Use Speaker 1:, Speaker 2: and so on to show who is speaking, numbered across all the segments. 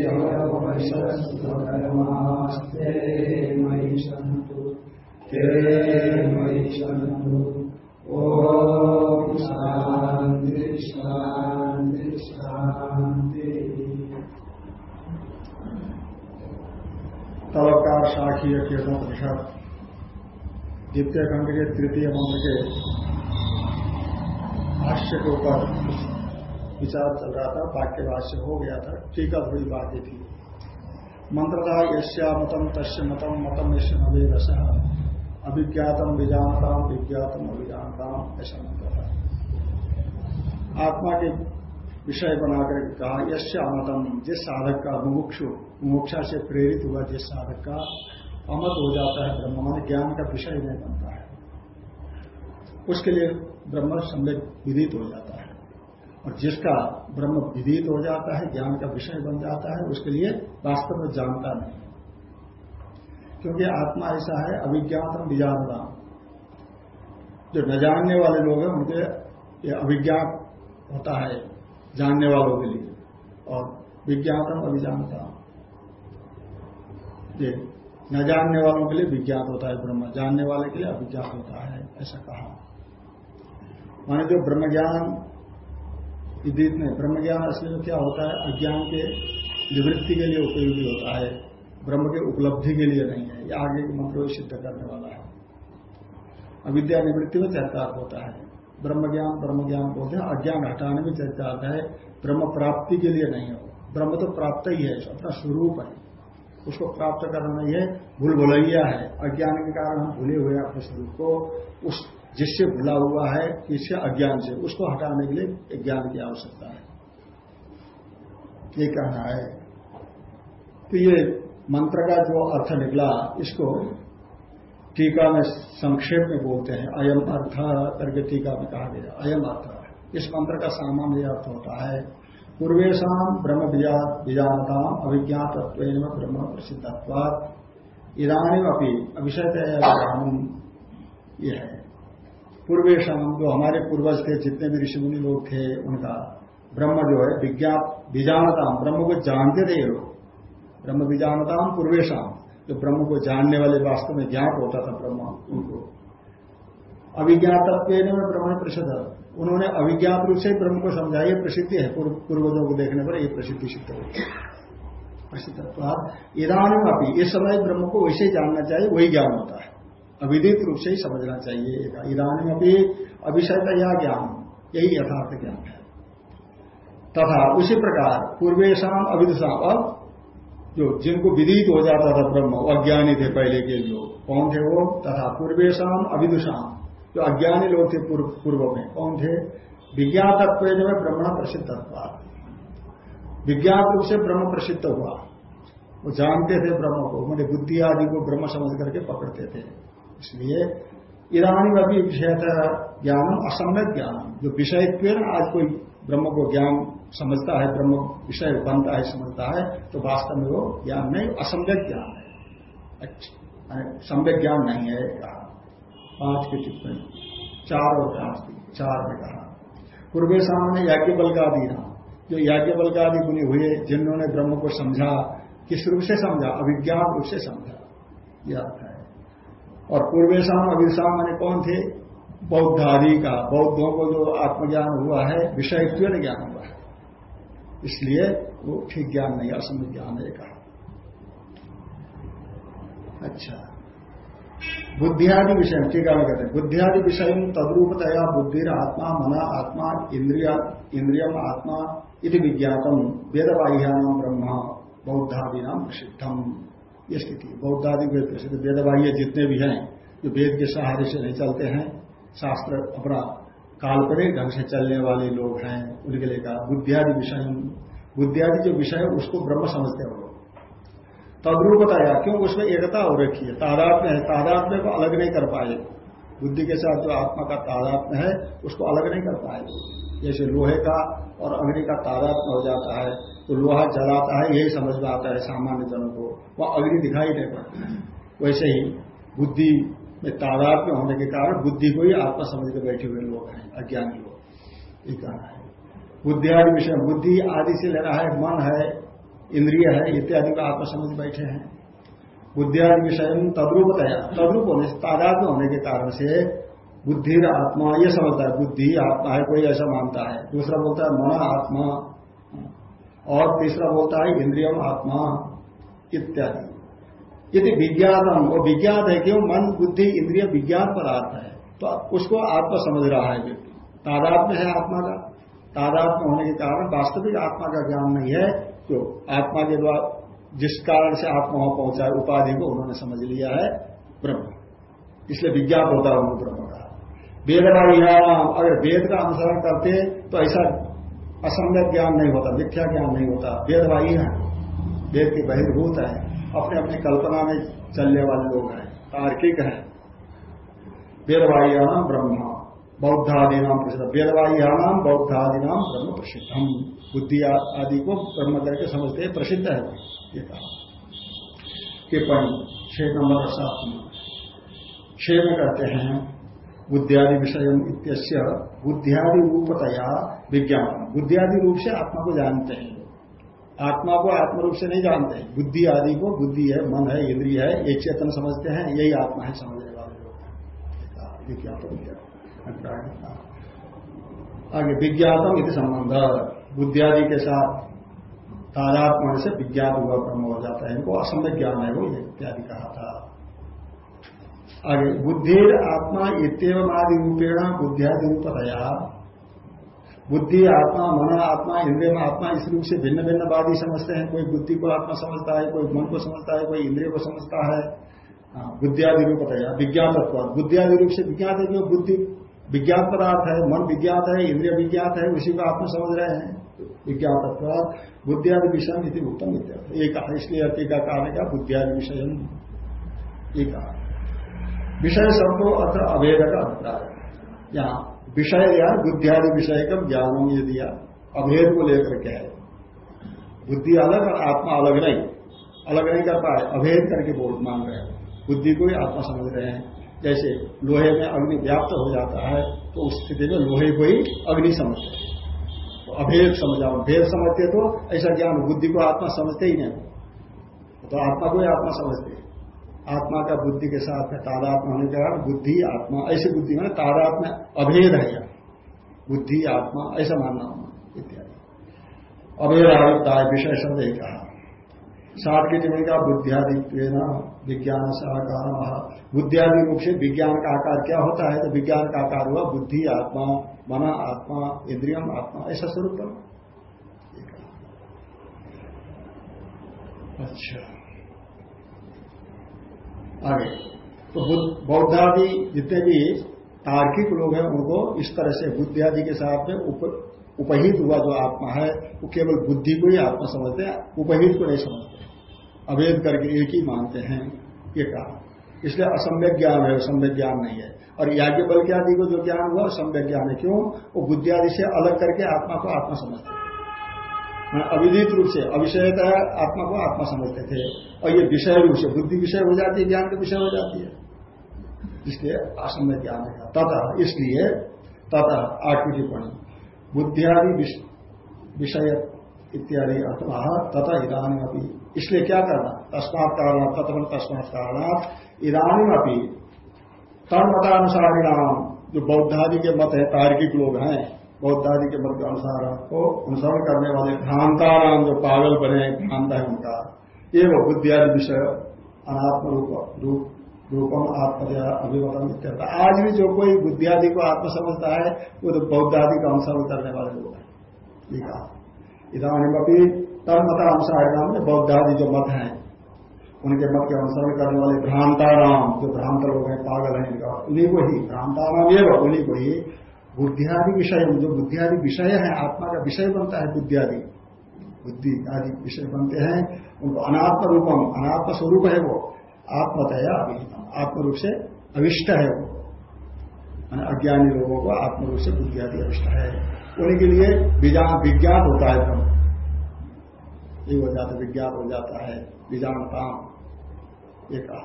Speaker 1: जगदोपनिषत्सुधर्मास्ते मयि ते मयि सन्तु ॐ शान्ति शान्ति तवकार शाखीय कीर्तोपनिषद द्वितीय खंड के तृतीय मंत्र के भाष्य के ऊपर विचार चल रहा था वाक्य भाष्य हो गया था, टीका थोड़ी बातें थी। मंत्र था यश्या मतम तस्य मतम मतम यश्य नवे रस अभिज्ञातम विजानताम विज्ञातम अभिजानताम ऐसा मंत्र था। आत्मा के विषय बनाकर कहा यश्य अमतम जिस साधक का मुमुक्षु, मुमुक्षा से प्रेरित हुआ, जिस साधक का अमत हो जाता है ब्रह्म मान ज्ञान का विषय नहीं बनता है। उसके लिए ब्रह्म सम्यक विदित हो जाता है। और जिसका ब्रह्म विदित हो जाता है, ज्ञान का विषय बन जाता है, उसके लिए वास्तव में जानता नहीं क्योंकि आत्मा ऐसा है अभिज्ञातम विजानता। जो न जानने वाले लोग हैं, उनके ये अभिज्ञात होता है जानने वालों के लिए। और विज्ञातम अभिजानता ये न जानने वालों के लिए विज्ञात होता है ब्रह्म, जानने वाले के लिए अभिज्ञात होता है, ऐसा कहा। माने जो ब्रह्म ज्ञान विदित में ब्रह्म ज्ञान असली में क्या होता है, अज्ञान के निवृत्ति के लिए उपयोगी होता है, ब्रह्म के उपलब्धि के लिए नहीं है, ये आगे मंत्रों सिद्ध करने वाला है। अविद्या निवृत्ति में चरितार्थ होता है। ब्रह्म ज्ञान ब्रह्म ज्ञान बोलते हैं, अज्ञान हटाने में चरितार्थ है, ब्रह्म प्राप्ति के लिए नहीं हो ब्रह्म तो प्राप्त ही है, अपना स्वरूप है। उसको प्राप्त करना नहीं है, भूल भुलैया है। अज्ञान के कारण हम भूले हुए अपने स्वरूप को, उस जिससे भुला हुआ है इससे अज्ञान से, उसको हटाने के लिए ज्ञान की आवश्यकता है। ये कहना है। तो ये मंत्र का जो अर्थ निकला, इसको टीका में संक्षेप में बोलते हैं। अयम अर्थ करके टीका में कहा गया। अयम अर्थ। इस मंत्र का सामान्य अर्थ होता है। पूर्वेशा ब्रह्म बीजानता अभिज्ञात ब्रह्म प्रसिद्धत्वाद इधानी अपनी अभिषय ये है। पूर्वेशम, जो हमारे पूर्वज थे, जितने भी ऋषिमुनि लोग थे, उनका ब्रह्म जो है विज्ञात बीजानता ब्रह्म को जानते थे ये लोग। ब्रह्म बीजानता पूर्वेशम, जो ब्रह्म को जानने वाले वास्तव में ज्ञात होता था ब्रह्म, उनको। अभिज्ञात ब्रह्म प्रसिद्ध। उन्होंने अभिज्ञात रूप से ब्रह्म को समझा ये प्रसिद्धि है पूर्वजों को देखने पर ये प्रसिद्धि सिद्ध होती प्रसिद्ध इधानी अभी इस समय ब्रह्म को वैसे जानना चाहिए, वही ज्ञान होता है। अविदित रूप से ही समझना चाहिए। इधानी अभी अभिषय का यह ज्ञान, यही यथार्थ ज्ञान है। तथा उसी प्रकार पूर्वेशम अविदुषाम अब जो जिनको विदित हो जाता था ब्रह्म अज्ञानी थे पहले के लोग। कौन थे वो? तथा पूर्वेशम अविदुषाम जो अज्ञानी लोग थे पूर्व पूर्व में, कौन थे? विज्ञातत्व जो है ब्रह्मण प्रसिद्ध विज्ञात रूप से ब्रह्म प्रसिद्ध हुआ। वो जानते थे ब्रह्म को मैंने बुद्धि आदि को ब्रह्म समझ करके पकड़ते थे। इसलिए ईरानी अभी विषय ज्ञानम असम्यक ज्ञानम जो विषय आज कोई ब्रह्म को ज्ञान समझता है, ब्रह्म विषय बनता है, समझता है तो वास्तव में वो ज्ञान नहीं, असम्यक ज्ञान है। अच्छा सम्यक ज्ञान नहीं है, कहा। पाँच की टिप्पणी। चार और पाँच की, चार में कहा। पूर्वे सामने याज्ञ बल का आदि जो याज्ञ बल का आदि गुनी हुए, जिन्होंने ब्रह्म को समझा, किस रूप से समझा? अभिज्ञान रूप से समझा। यह और पूर्वेशम अभिशाम मैंने कौन थे? बौद्ध आदि का। बौद्धों को जो आत्मज्ञान हुआ है विषय ज्ञान हुआ है। इसलिए वो ठीक ज्ञान नहीं, असम ज्ञान है कहा। अच्छा। बुद्धियादि विषय टीका में कहते हैं। बुद्धियादि विषय तद्रूपतया बुद्धि आत्मा, मना आत्मा, इंद्रिया, इंद्रियम आत्मा इति विज्ञातम वेदबाह्याम ब्रह्म बौद्धादि नाम प्रसिद्धम। ये स्थिति। बौद्धादि वेद प्रसिद्ध वेदबाह्य जितने भी हैं, जो वेद के सहारे से नहीं चलते हैं, शास्त्र अपना काल्पनिक ढंग से चलने वाले लोग हैं, उनके लिए कहा, बुद्धियादि विषय, बुद्धियादि जो विषय है, उसको ब्रह्म समझते हो तद्रूप बताया क्यों उसमें एकता हो रखी है? तादात्म्य है। तादात्म्य को अलग नहीं कर पाए। बुद्धि के साथ जो आत्मा का तादात्म्य है, उसको अलग नहीं कर पाए। जैसे लोहे का और अग्नि का तादात्म्य हो जाता है तो लोहा जलाता है, यही समझ में आता है सामान्य जनों को। वह अग्नि दिखाई नहीं पड़ता वैसे ही बुद्धि में तादाद में होने के कारण बुद्धि को ही आत्मा समझ के बैठे हुए लोग हैं, अज्ञानी लोग। ये कहना है। बुद्धि आदि विषय, बुद्धि आदि से लेना है, मन है, इंद्रिय है, इत्यादि को आत्मा समझ बैठे हैं। बुद्धि आदि विषय तद्रूप तया तद्रूप होने से होने के कारण से बुद्धि आत्मा, ये समझता है, बुद्धि आत्मा है, कोई ऐसा मानता है। दूसरा बोलता है, मन आत्मा। और तीसरा बोलता है इंद्रियम आत्मा, इत्यादि। यदि विज्ञान वो विज्ञान है क्यों? मन, बुद्धि, इंद्रिय विज्ञान पर आता है। तो उसको आत्मा समझ रहा है व्यक्ति। तादात्म्य है आत्मा का। तादात्म्य होने के कारण वास्तविक आत्मा का ज्ञान नहीं है। जो आत्मा के द्वारा जिस कारण से आत्मा वहाँ पहुँचा है, उपाधि को उन्होंने समझ लिया है, ब्रह्म। इसलिए विज्ञान होता है उन्होंने ब्रह्म का। वेद अगर वेद का अनुसरण करते तो ऐसा असंगत ज्ञान नहीं होता, मिथ्या ज्ञान नहीं होता। वेदवाही है। वेद के बहिर्भूत है। अपने अपने कल्पना में चलने वाले लोग हैं। तार्किक हैं। वेदवाह्याम ब्रह्म। बौद्धादि नाम प्रसिद्ध। वेदवाह्याम बौद्धादि नाम ब्रह्म प्रसिद्धम बुद्धि आदि को ब्रह्म करके समझते हैं। प्रसिद्ध है ये कहा। टिप्पणी। छह नंबर सात छह में कहते हैं बुद्धियादि विषय इत्यस्य बुद्धियादि रूपतया विज्ञान बुद्धियादि रूप से आत्मा को जानते हैं। आत्मा को आत्म रूप से नहीं जानते हैं। बुद्धि आदि को बुद्धि है, मन है, इंद्रिय है, ये चेतन समझते हैं, यही आत्मा है, समझने वाले लोग। विज्ञापन आगे, विज्ञातम यदि संबंध। बुद्धियादि के साथ तारात्मा से विज्ञान हुआ ब्रह्म हो जाता है। इनको असम्य ज्ञान है वो इत्यादि कहा था। आगे बुद्धि आत्मा इतम आदि रूपेण बुद्धियादि रूपतया बुद्धि आत्मा मन आत्मा इंद्रिय में आत्मा इस रूप से भिन्न भिन्न वादी समझते हैं। कोई बुद्धि को आत्मा समझता है कोई मन को समझता है कोई इंद्रिय को समझता है। हाँ, बुद्धियादि रूप बताया विज्ञान बुद्धियादि रूप से विज्ञात है जो बुद्धि विज्ञान पदार्थ है मन विज्ञात है इंद्रिय विज्ञात है उसी को आत्मा समझ रहे हैं। विज्ञान तत्व बुद्धियादि विषय उत्तम विद्या एक इसलिए टीका कारण क्या बुद्धियादि विषय एक विषय सबको अत्र अभेद का अभिप्राय। यहाँ, विषय या बुद्धियादि विषय का ज्ञान ये दिया अभेद को लेकर के है? बुद्धि अलग और आत्मा अलग नहीं। अलग नहीं कर पाए अभेद करके बोल मान रहे हैं। बुद्धि को ही आत्मा समझ रहे हैं। जैसे लोहे में अग्नि व्याप्त हो जाता है तो उस स्थिति में लोहे को ही अग्नि समझते हैं। तो अभेद समझा भेद समझते तो ऐसा ज्ञान बुद्धि को आत्मा समझते ही नहीं। तो आत्मा को ही आत्मा समझते आत्मा का बुद्धि के साथ में तादात्म होने के कारण बुद्धि, आत्मा, ऐसी बुद्धि में तादात्म अभेद है। बुद्धि, आत्मा, ऐसा मानना होना इत्यादि। अभेद आयुक्ता विषय शब्द एक कहा। साठ की टिप्पणी का बुद्धियादित्व विज्ञान से आकार बुद्धियादि रूप से विज्ञान का आकार क्या होता है? तो विज्ञान का आकार हुआ बुद्धि, आत्मा, मना, आत्मा, इंद्रियम, आत्मा, ऐसा स्वरूप। अच्छा। आगे तो बौद्धादि जितने भी तार्किक लोग हैं उनको इस तरह से बुद्धि आदि के साथ में उप, उपहित हुआ जो आत्मा है वो केवल बुद्धि को ही आत्मा समझते हैं उपहित को नहीं समझते अवैध करके एक ही मानते हैं ये कहा। इसलिए असम्यक ज्ञान है असम्यक ज्ञान नहीं है। और याज्ञ बल्कि आदि को जो ज्ञान हुआ सम्यक ज्ञान है। क्यों? वो बुद्धि आदि से अलग करके आत्मा को आत्मा समझते हैं। अविदित रूप से, अविषयता आत्मा को आत्मा समझते थे। और ये विषय रूप से, बुद्धि विषय हो जाती है, ज्ञान का विषय हो जाती है। इसलिए असम्य ज्ञान है। तथा, इसलिए तथा, आठवीं टिप्पणी बुद्धियादि विषय इत्यादि अथवा तथा इधानी अभी इसलिए क्या करना? तस्मात कारण तत्व तस्मात कारणात इधानी अभी नाम जो बौद्धादि के मत है, तार्किक लोग हैं बौद्ध आदि के मत के अनुसार को अनुसरण करने वाले भ्रांता नाम जो पागल बने भ्रांत है उनका। ये वो बुद्धि आदि विषय अनात्म रूप रूप रूपम आत्मया अभिवतम इत्यर्थ आज भी जो कोई बुद्धि आदि को आत्म समझता है, वो तो बौद्ध आदि का अनुसरण करने वाले लोग हैं। ठीक है इधानी अभी तन्मता अनुसार नाम में बौद्ध आदि जो मत हैं, उनके मत के अनुसरण करने वाले भ्रांता नाम जो भ्रांत लोग हैं, पागल हैं, इनका उन्हीं को ही भ्रांता नाम ये उन्हीं को ही बुद्धियादि विषय, जो बुद्धियादि विषय है, आत्मा का विषय बनता है बुद्धियादि बुद्धि आदि विषय बनते हैं, उनको अनात्म रूपम, अनात्म स्वरूप है वो। आत्मतया अभिहितम आत्म रूप से अविष्ट है वो। अज्ञानी लोगों को आत्म रूप से बुद्धि आदि अविष्ट है। उनके लिए विज्ञान होता है ब्रह्म। ये हो जाता विज्ञान हो जाता है बीजानता ये कहा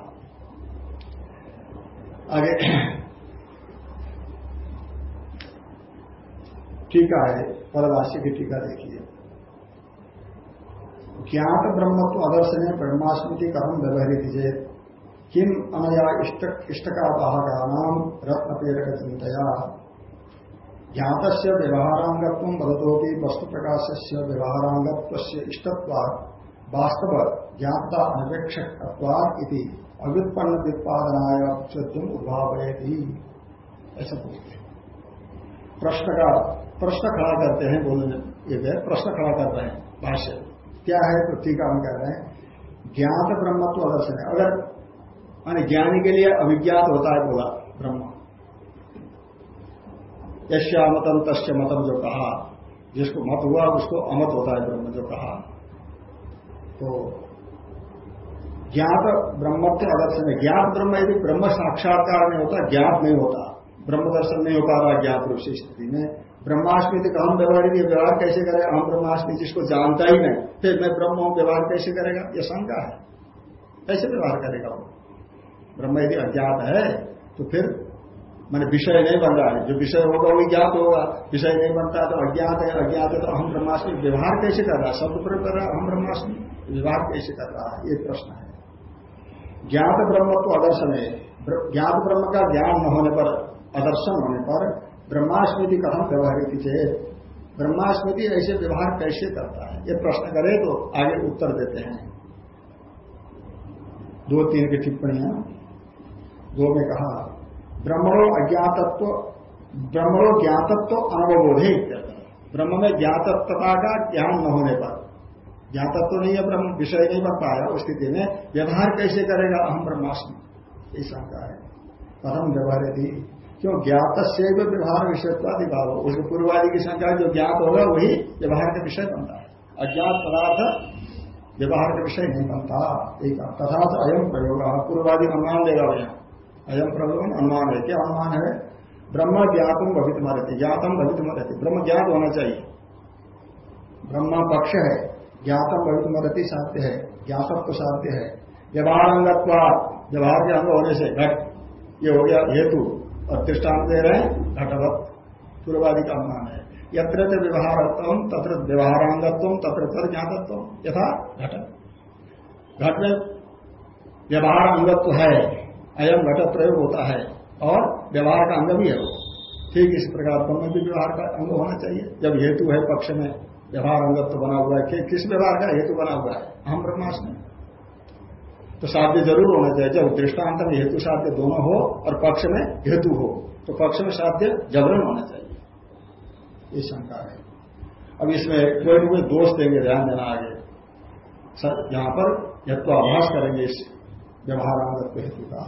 Speaker 1: आगे टीका है परभाष्य की टीका देखिए ज्ञात ब्रह्मत्व आदर्शन ब्रह्मास्मृति कर्म व्यवहरित चेत किम अनया इष्टका नाम रत्न प्रेरक चिंतया ज्ञात व्यवहारांगत्व बदतोपि वस्तु प्रकाश से व्यवहारांगत्व इष्टत्व वास्तव ज्ञाता अनपेक्षक अव्युत्पन्न व्युत्पादनाय चुम उद्भावयती। ऐसा बोलते प्रश्न का प्रश्न खड़ा करते हैं, बोलने ये प्रश्न खड़ा कर रहे हैं, भाष्य। क्या है तो टीका हम कह रहे हैं, ज्ञात ब्रह्मत्व दर्शन है। अगर, माने ज्ञानी के लिए अभिज्ञात होता है, बोला ब्रह्म। यश्यामतम तस्य मतम जो कहा, जिसको मत हुआ, उसको अमत होता है ब्रह्म, जो कहा। तो ज्ञात ब्रह्मत्व आदर्शन है। ज्ञात ब्रह्म यदि ब्रह्म साक्षात्कार नहीं होता, ज्ञात नहीं होता, ब्रह्म दर्शन नहीं हो पा रहा ज्ञात रूप से स्थिति में ब्रह्माष्टमी तो हम व्यवहार की व्यवहार कैसे करेगा? हम ब्रह्माष्टमी जिसको जानता ही नहीं, फिर मैं ब्रह्म हूँ, व्यवहार कैसे करेगा? यह शंका है। कैसे व्यवहार करेगा वो? ब्रह्म यदि अज्ञात है तो फिर मैंने विषय नहीं बन रहा है। जो विषय होगा, वही ज्ञात होगा। विषय नहीं बनता तो अज्ञात है अज्ञात है तो हम ब्रह्माष्टमी व्यवहार कैसे कर रहा है? शब्द प्रयोग कर रहा है हम ब्रह्माष्टमी व्यवहार कैसे कर रहा है? ये प्रश्न है। ज्ञात ब्रह्म तो आदर्शन है। ज्ञात ब्रह्म का ज्ञान न होने पर आदर्शन होने पर ब्रह्मास्मृति कथम व्यवहारित चेत ब्रह्मास्मृति ऐसे व्यवहार कैसे करता है? ये प्रश्न करे तो आगे उत्तर देते हैं। दो तीन की टिप्पणियाँ दो में कहा, ब्रह्मणो अज्ञातत्व, ब्रह्मणो ज्ञातत्व अनवबोधे ब्रह्म में ज्ञातत्वता का ज्ञान न होने पर। ज्ञातत्व नहीं है, ब्रह्म विषय नहीं बन पाया उस स्थिति में। व्यवहार कैसे करेगा? अहम ब्रह्मास्म। ये शंका है। परम व्यवहार यदि क्यों? ज्ञात से व्यवहार विषयत्वादि भाव उसके पूर्वादि की संख्या जो ज्ञात होगा, वही व्यवहार का विषय बनता है। अज्ञात पदार्थ व्यवहार का विषय नहीं बनता। एक तथा अयम प्रयोग। पूर्वादि अनुमान देगा भैया। अयम प्रयोग अनुमान है। क्या अनुमान है? ब्रह्म ज्ञातम भवित मरती ज्ञातम भवित मरती ब्रह्म ज्ञात होना चाहिए। ब्रह्म पक्ष है। ज्ञातम भवित मरती साध्य है। ज्ञातत्व साध्य है। व्यवहार अंगत्व व्यवहार के अंग होने से घट। ये हो गया हेतु। दृष्टांत दे रहे हैं, घटवत। पूर्वादि का अनुमान है। यत्र व्यवहारत्व, तत्र व्यवहारांगत्व, तत्र तर ज्ञातत्व, यथा घट। घट में व्यवहार अंगत्व है अयम घट प्रयोग होता है, और व्यवहार का अंग भी है। ठीक इस प्रकार में भी व्यवहार का अंग होना चाहिए। जब हेतु है पक्ष में, व्यवहार अंगत्व बना हुआ है किस व्यवहार का हेतु बना हुआ है? हम ब्रह्मास्म। तो साध्य ज़रूर होना चाहिए, जब दृष्टांत में हेतु साध्य दोनों हो और पक्ष में हेतु हो तो पक्ष में साध्य जबरन होना चाहिए। ये शंका है। अब इसमें कोई ना कोई दोष देंगे, ध्यान देना आगे। यहाँ पर यत्व आभास करेंगे इस व्यवहार व्यवहारांगत हेतु का।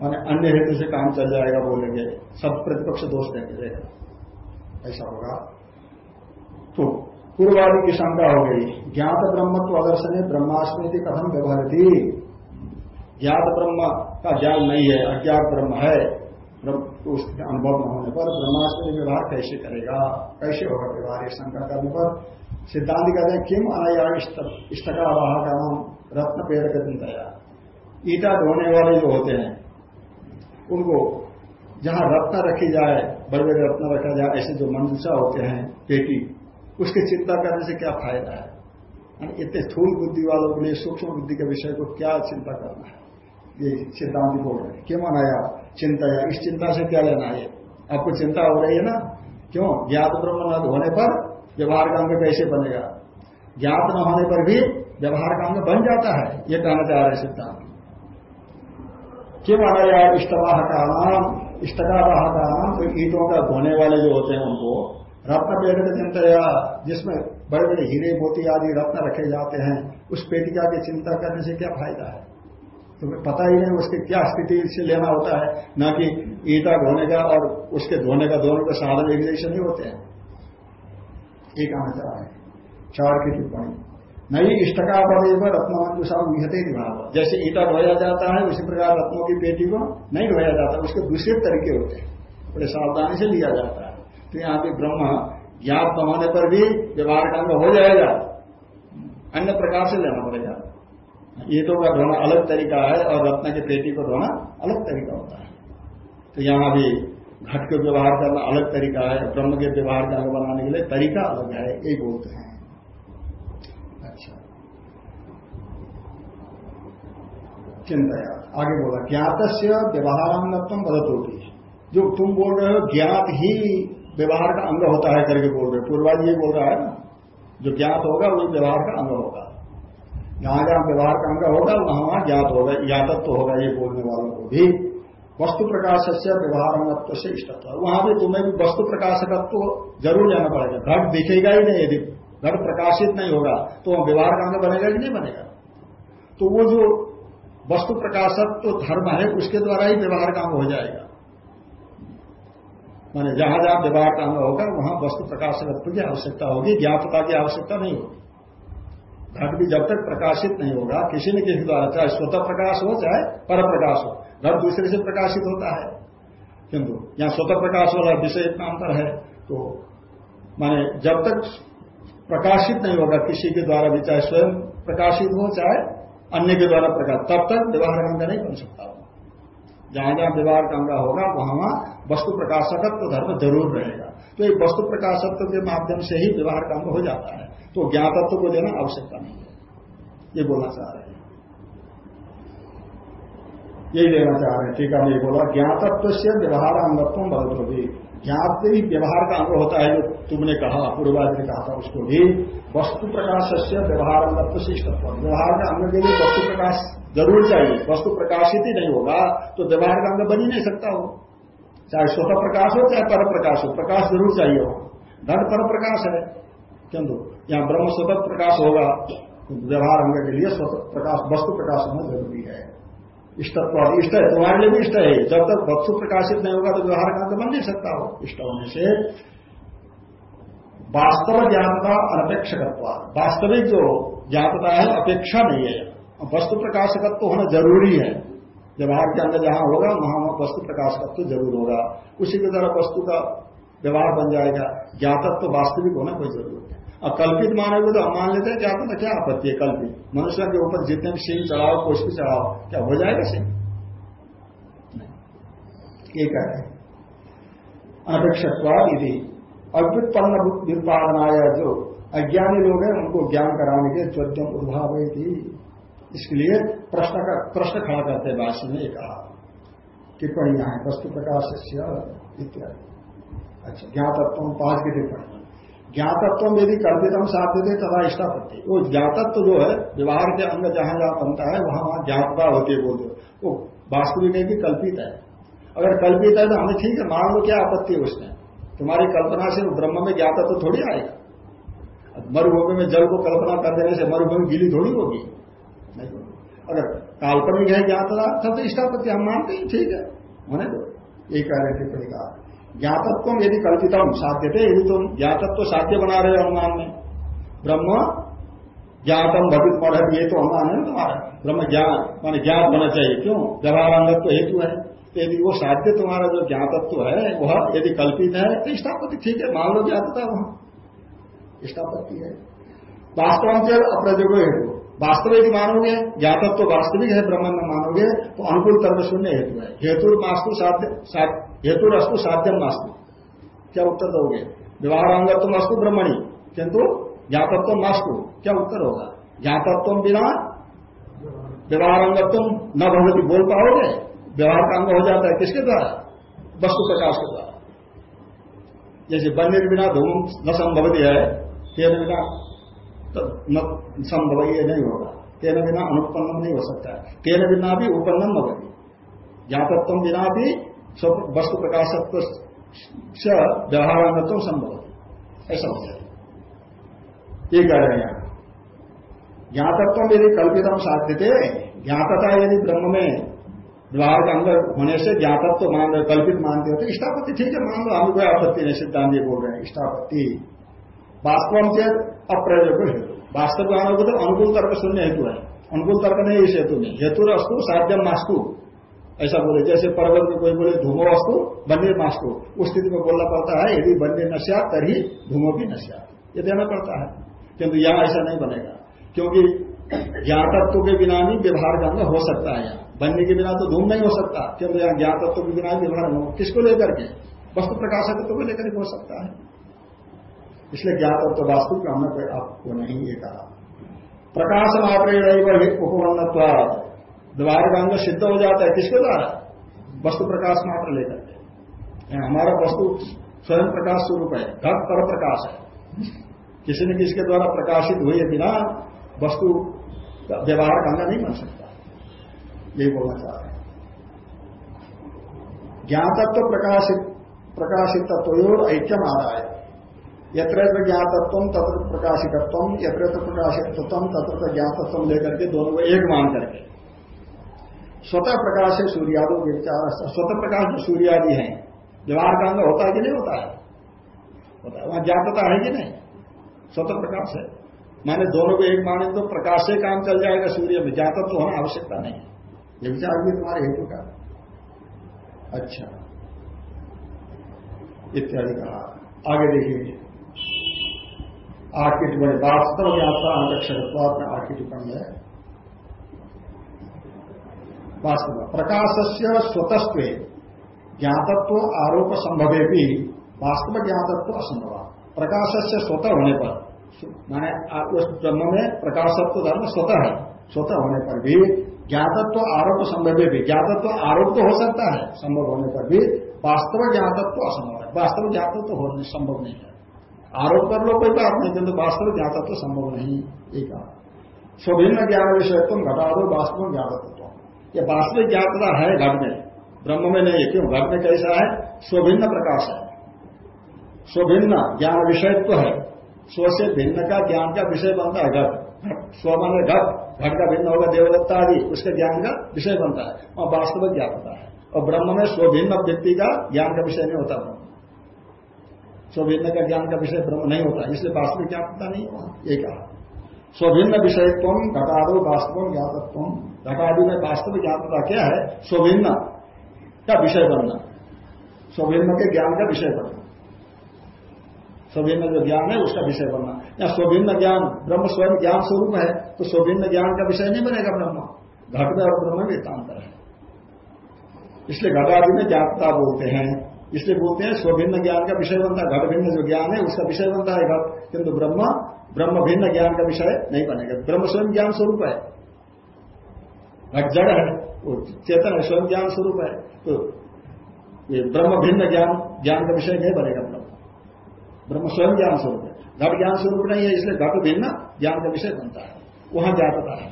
Speaker 1: माने अन्य हेतु से काम चल जाएगा बोलेंगे, सब प्रतिपक्ष दोष देंगे ऐसा होगा। तो पूर्वादि की शंका हो गई। ज्ञात ब्रह्म ब्रह्मत्व आदर्शन ब्रह्मास्मृति कथम व्यवहार थी ज्ञात ब्रह्म का ज्ञान नहीं है, अज्ञात ब्रह्म है। तो उसके अनुभव न होने पर ब्रह्मास्मृति व्यवहार कैसे करेगा? कैसे होगा व्यवहार इस शंका करने पर सिद्धांत कहते हैं, किम अनया इष्टका वाह का नाम रत्न प्रेरक दया। ईटा ढोने वाले जो होते हैं, उनको जहाँ रत्न रखी जाए बड़े बड़े रत्न रखा जाए, ऐसे जो मनुष्य होते हैं, पेटी उसकी चिंता करने से क्या फ़ायदा है? इतने स्थूल बुद्धि वालों के लिए, सूक्ष्म बुद्धि के विषय को क्या चिंता करना है? ये सिद्धांत बोल रहे हैं। क्यों मनाया? चिंता या इस चिंता से क्या लेना है? आपको चिंता हो रही है ना? क्यों? ज्ञात ब्रह्म न होने पर व्यवहार का अंग कैसे बनेगा। ज्ञात न होने पर भी व्यवहार का अंग बन जाता है। ये कहना चाह रहे सिद्धांत। क्यों अनाया इष्टवाह का नाम इष्टकावाह का नाम तो ईटों का धोने वाले जो होते हैं उनको रत्न पेट चिंता जिसमें बड़े बड़े हीरे, मोती आदि रत्न रखे जाते हैं, उस पेटिका की चिंता करने से क्या फ़ायदा है? तुम्हें पता ही नहीं उसकी क्या स्थिति से लेना होता है। न कि ईटा धोने का और उसके धोने का दोनों के साधन एक जैसे नहीं होते हैं। एक आना चाह है। चार की टिप्पणी। नहीं इष्टका पदेव रत्नमंजुषा विहते निभाव जैसे ईटा धोया जाता है, उसी प्रकार रत्नों की पेटी को नहीं धोया जाता, उसके दूसरे तरीके होते हैं। बड़े सावधानी से लिया जाता है। तो यहाँ पे ब्रह्म ज्ञात होने पर भी व्यवहार का अंग हो जाएगा। अन्य प्रकार से लेना पड़ेगा। ईटों का धोना अलग तरीका है और रत्न की पेटी को धोना अलग तरीका होता है। तो यहाँ भी घट के व्यवहार करना अलग तरीका है, ब्रह्म के व्यवहार का अंग बनाने के लिए तरीका अलग है एक बोलते हैं। चिंतया। आगे बोला ज्ञात से व्यवहारांगत्व बदत होती जो तुम बोल रहे हो, ज्ञात ही व्यवहार का अंग होता है करके बोल रहे पूर्वाज ये बोल रहा है ना, जो ज्ञात होगा वही व्यवहार का अंग होगा। जहाँ जहाँ व्यवहार का अंग होगा, वहाँ वहाँ ज्ञात होगा यातत्व तो होगा ये बोलने वालों को भी। वस्तु प्रकाश से व्यवहार अंगत्व से इष्टत्व। वहाँ भी तुम्हें भी वस्तु प्रकाशकत्व ज़रूर जाना पड़ेगा। घट दिखेगा ही नहीं यदि घट प्रकाशित नहीं होगा तो वहाँ व्यवहार का अंग बनेगा कि नहीं बनेगा? तो वो जो वस्तु प्रकाशक तो धर्म है, उसके द्वारा ही व्यवहार काम हो जाएगा। माने जहाँ जहाँ व्यवहार काम होगा वहाँ वस्तु प्रकाशकत्व की आवश्यकता होगी ज्ञापता की आवश्यकता नहीं। होगी घट भी जब तक प्रकाशित नहीं होगा, किसी न किसी द्वारा, चाहे स्वतः प्रकाश हो, चाहे पर प्रकाश हो घट दूसरे से प्रकाशित होता है। किंतु यहाँ स्वतः प्रकाश वाला विषय इतना अंतर है तो माने जब तक प्रकाशित नहीं होगा किसी के द्वारा भी, चाहे स्वयं प्रकाशित हो, चाहे अन्य के द्वारा प्रकाश, तब तक व्यवहार अंग नहीं बन सकता। जहाँ जहाँ व्यवहार का अंग होगा, वहाँ वहाँ वस्तु प्रकाशकत्व धर्म ज़रूर रहेगा। तो ये वस्तु प्रकाशत्व के माध्यम से ही व्यवहार का अंग हो जाता है। तो ज्ञातत्व को देना आवश्यकता नहीं है। ये बोलना चाह रहे हैं। यही देना चाह रहे हैं। ठीक है ये बोला ज्ञातत्व से व्यवहार अंगत्व बदल भी ज्ञात भी व्यवहार का अंग होता है, जो तुमने कहा पूर्वाज ने कहा था, उसको भी। वस्तु प्रकाश से व्यवहार अंगत्व शिष्टत्व। व्यवहार का अंग के लिए वस्तु प्रकाश ज़रूर चाहिए। वस्तु प्रकाशित ही नहीं होगा तो व्यवहार का अंग बन ही नहीं सकता हो चाहे स्वतः प्रकाश हो, चाहे पर प्रकाश हो, प्रकाश ज़रूर चाहिए हो। धन पर प्रकाश है। किंतु यहाँ ब्रह्म स्वतः प्रकाश होगा तो व्यवहार अंग के लिए स्वतः प्रकाश, वस्तु प्रकाश होना ज़रूरी है। इष्टत्व इष्ट है, तुम्हारे लिए भी इष्ट है। जब तक वस्तु प्रकाशित नहीं होगा तो व्यवहार का अंग बन नहीं सकता हो इष्ट होने से वास्तव ज्ञानता अनपेक्षकत्व। वास्तविक जो ज्ञातता है, अपेक्षा नहीं है। वस्तु प्रकाशकत्व होना ज़रूरी है। व्यवहार के अंदर जहाँ होगा, वहाँ वहाँ वस्तु प्रकाशकत्व ज़रूर होगा। उसी की तरह वस्तु का व्यवहार बन जाएगा। ज्ञातत्व वास्तविक होना कोई ज़रूरत है और कल्पित मानोगे तो हम मान लेते हैं ज्ञातता क्या आपत्ति है कल्पित? मनुष्य के ऊपर जितने भी सिंह चढ़ाओ कुछ भी चढ़ाओ क्या हो जाएगा सिंह ये कह रहे यदि अव्युत्पन्न व्युत्पादनाया जो अज्ञानी लोग हैं, उनको ज्ञान कराने के चौद्यम उद्भाव थी इसके लिए प्रश्न का, प्रश्न खड़ा करते भाष्य में कहा टिप्पणी यहाँ है, वस्तु प्रकाश इत्यादि। अच्छा ज्ञातत्व पाँच की टिप्पणी। ज्ञातत्व यदि कल्पितम साध्य थे तथा इष्टापत्ति। वो ज्ञातत्व जो है, व्यवहार के अंग जहाँ जहाँ बनता है, वहाँ वहाँ ज्ञातता होती है बोलते वो वास्तविक है कि कल्पित है। अगर कल्पित है तो हमें ठीक है, मान लो क्या आपत्ति है उसमें। तुम्हारी कल्पना से ब्रह्म में ज्ञाता तो थोड़ी आएगा। मरुभूमि में जल को कल्पना कर देने से मरुभूमि गीली थोड़ी होगी। अगर काल्पनिक है ज्ञातता तब तो इष्टापत्ति हम मानते ही, ठीक है। होने दो। ये कह रहे टिप्पणी का। ज्ञातत्व यदि कल्पितम साध्य थे यदि तुम ज्ञातत्व साध्य बना रहे हो अनुमान में ब्रह्म ज्ञातम भवित मढ़ ये तो अनुमान है तुम्हारा। ब्रह्म ज्ञान, मान ज्ञात होना चाहिए। क्यों? व्यवहार हेतु है। तो यदि वो साध्य तुम्हारा जो ज्ञातत्व है, वह यदि कल्पित है तो इष्टापत्ति ठीक है, मान लो ज्ञातता वहाँ। इष्टापत्ति है। वास्तव में अप्रजोग हेतु। वास्तव यदि मानोगे ज्ञातत्व वास्तविक है ब्रह्म में मानोगे तो अनुकूल कर्म शून्य हेतु है। हेतु मास्तु साध्य हेतु रस्तु साध्यम मास्तु। क्या उत्तर दोगे? व्यवहार अंगत्व अस्तु ब्रह्मणी। किंतु ज्ञातत्व मास्तु। क्या उत्तर होगा? ज्ञातत्व बिना व्यवहार अंगत्व न भगवती बोल पाओगे? व्यवहार का अंग हो जाता है किसके द्वारा? वस्तु प्रकाश के द्वारा। जैसे बन्य बिना धूम न संभवती है तेन बिना तो न संभव ये नहीं होगा। तेन बिना अनुत्पन्न नहीं हो सकता है। तेन बिना भी उपन्नम भवती ज्ञातत्व बिना भी वस्तु प्रकाशत्व से व्यवहारांगत्व संभव ऐसा हो जाए ये कह रहे हैं ज्ञातत्व यदि कल्पितम साध्य थे ज्ञातता यदि ब्रह्म में व्यवहार का अंदर होने से ज्ञातत्व मान रहे, कल्पित मानते होते इष्टापत्ति ठीक है, मान लो। हम कोई आपत्ति नहीं, सिद्धांत बोल रहे हैं, इष्टापत्ति। वास्तव से अप्रयोग हेतु। वास्तव आने को तो अनुकूल तर्क शून्य हेतु है। अनुकूल तर्क नहीं इस हेतु में हेतु अस्तु साध्यम मास्तु। ऐसा बोले, जैसे पर्वत में कोई बोले, धूमो वस्तु बन्य मास्तु। उस स्थिति में बोलना पड़ता है, यदि बन्य नश्या तरी धूमो भी नश्या ये देना पड़ता है। किंतु यहाँ ऐसा नहीं बनेगा। क्योंकि ज्ञातत्व के बिना भी व्यवहार का अंदर हो सकता है यहाँ। बनने के बिना तो धूम नहीं हो सकता। क्योंकि यहाँ ज्ञातत्व के बिना व्यवहार हो किसको लेकर के? वस्तु प्रकाशकत्व को लेकर हो सकता है। इसलिए ज्ञातत्व वास्तु का हमने कोई आपको नहीं ये कहा। प्रकाश मात्र उपवन्नत्व द्वार का सिद्ध हो जाता है किसके द्वारा? वस्तु प्रकाश मात्र लेकर हमारा वस्तु स्वयं प्रकाश स्वरूप है, घट पर प्रकाश है। किसी न किसी के द्वारा प्रकाशित हुए बिना वस्तु व्यवहार का अंग नहीं बन सकता। यही बोलना चाह रहे हैं। ज्ञातत्व प्रकाशित प्रकाशित तत्व ऐक्यम आ रहा है। यत्र ज्ञातत्व तत्र प्रकाशिकत्व यत्र प्रकाशित्व तत्र ज्ञातत्व लेकर के दोनों को एक मान करके। स्वतः प्रकाश है सूर्यादो विचार, स्वतः प्रकाश जो सूर्यादि है व्यवहार का अंग होता है कि नहीं होता है? होता है। वहाँ ज्ञातता है कि नहीं? स्वतः प्रकाश है। मैंने दोनों को एक माने तो प्रकाश से काम चल जाएगा सूर्य में। ज्ञातत्व तो होना आवश्यकता नहीं। ये विचार भी तुम्हारे हेतु का। अच्छा। इत्यादि कहा। आगे देखिए आठ की टिप्पणी वास्तव यात्रा अंतक्षरत्वाद में आठ टिप्पणी है। वास्तव प्रकाश से स्वतस्व ज्ञातत्व आरोप संभवे भी, वास्तव ज्ञातत्व असंभव प्रकाश से स्वतः होने पर, माने उस ब्रह्म में प्रकाशत्व धर्म स्वतः है। स्वतः होने पर भी, ज्ञातत्व आरोप संभव भी, ज्ञातत्व आरोप तो हो सकता है, संभव होने पर भी, वास्तव ज्ञातत्व असंभव है। वास्तव ज्ञातत्व संभव नहीं है। आरोप कर लो, कोई बात नहीं, किंतु वास्तव ज्ञातत्व संभव नहीं, एक स्वभिन्न ज्ञान विषय तुम घटा दो वास्तव ज्ञातत्व। ये वास्तविक ज्ञातता है घट में ब्रह्म में नहीं क्यों? घट में कैसा है? स्वभिन्न प्रकाश है। स्वभिन्न ज्ञान विषयत्व है। स्व से भिन्न का ज्ञान का विषय बनता है घट। स्व मन घट घट का भिन्न होगा देवदत्ता आदि, उसके ज्ञान का विषय बनता है और वास्तविक ज्ञान होता है। और ब्रह्म में स्वभिन्न व्यक्ति का ज्ञान का विषय नहीं होता। ब्रह्म स्वभिन्न का ज्ञान का विषय ब्रह्म नहीं होता, इसलिए वास्तविक ज्ञापकता नहीं वहाँ ये कहा स्वभिन्न विषयत्व घटादो वास्तव ज्ञातत्व। घटादि में वास्तविक ज्ञापकता क्या है? स्वभिन्न का विषय बनना। स्वभिन्न के ज्ञान का विषय बनना। स्वभिन्न जो ज्ञान है, उसका विषय बनना। या स्वभिन्न ज्ञान ब्रह्म स्वयं ज्ञान स्वरूप है तो स्वभिन्न ज्ञान का विषय नहीं बनेगा ब्रह्म। घट में और ब्रह्म में अंतर है। इसलिए घटादि में ज्ञापता बोलते हैं। इसलिए बोलते हैं, स्वभिन्न ज्ञान का विषय बनता है, घट भिन्न जो ज्ञान है, उसका विषय बनता है घट। किंतु ब्रह्म ब्रह्म भिन्न ज्ञान का विषय नहीं बनेगा। ब्रह्म स्वयं ज्ञान स्वरूप है। घट जड़ है, वो चेतन है, स्वयं ज्ञान स्वरूप है। तो ये ब्रह्म भिन्न ज्ञान ज्ञान का विषय नहीं बनेगा ब्रह्म। ब्रह्म स्वयं ज्ञान स्वरूप है। घट ज्ञान स्वरूप नहीं है, इसलिए घट भिन्न ज्ञान का विषय बनता है। वहाँ ज्ञातता है।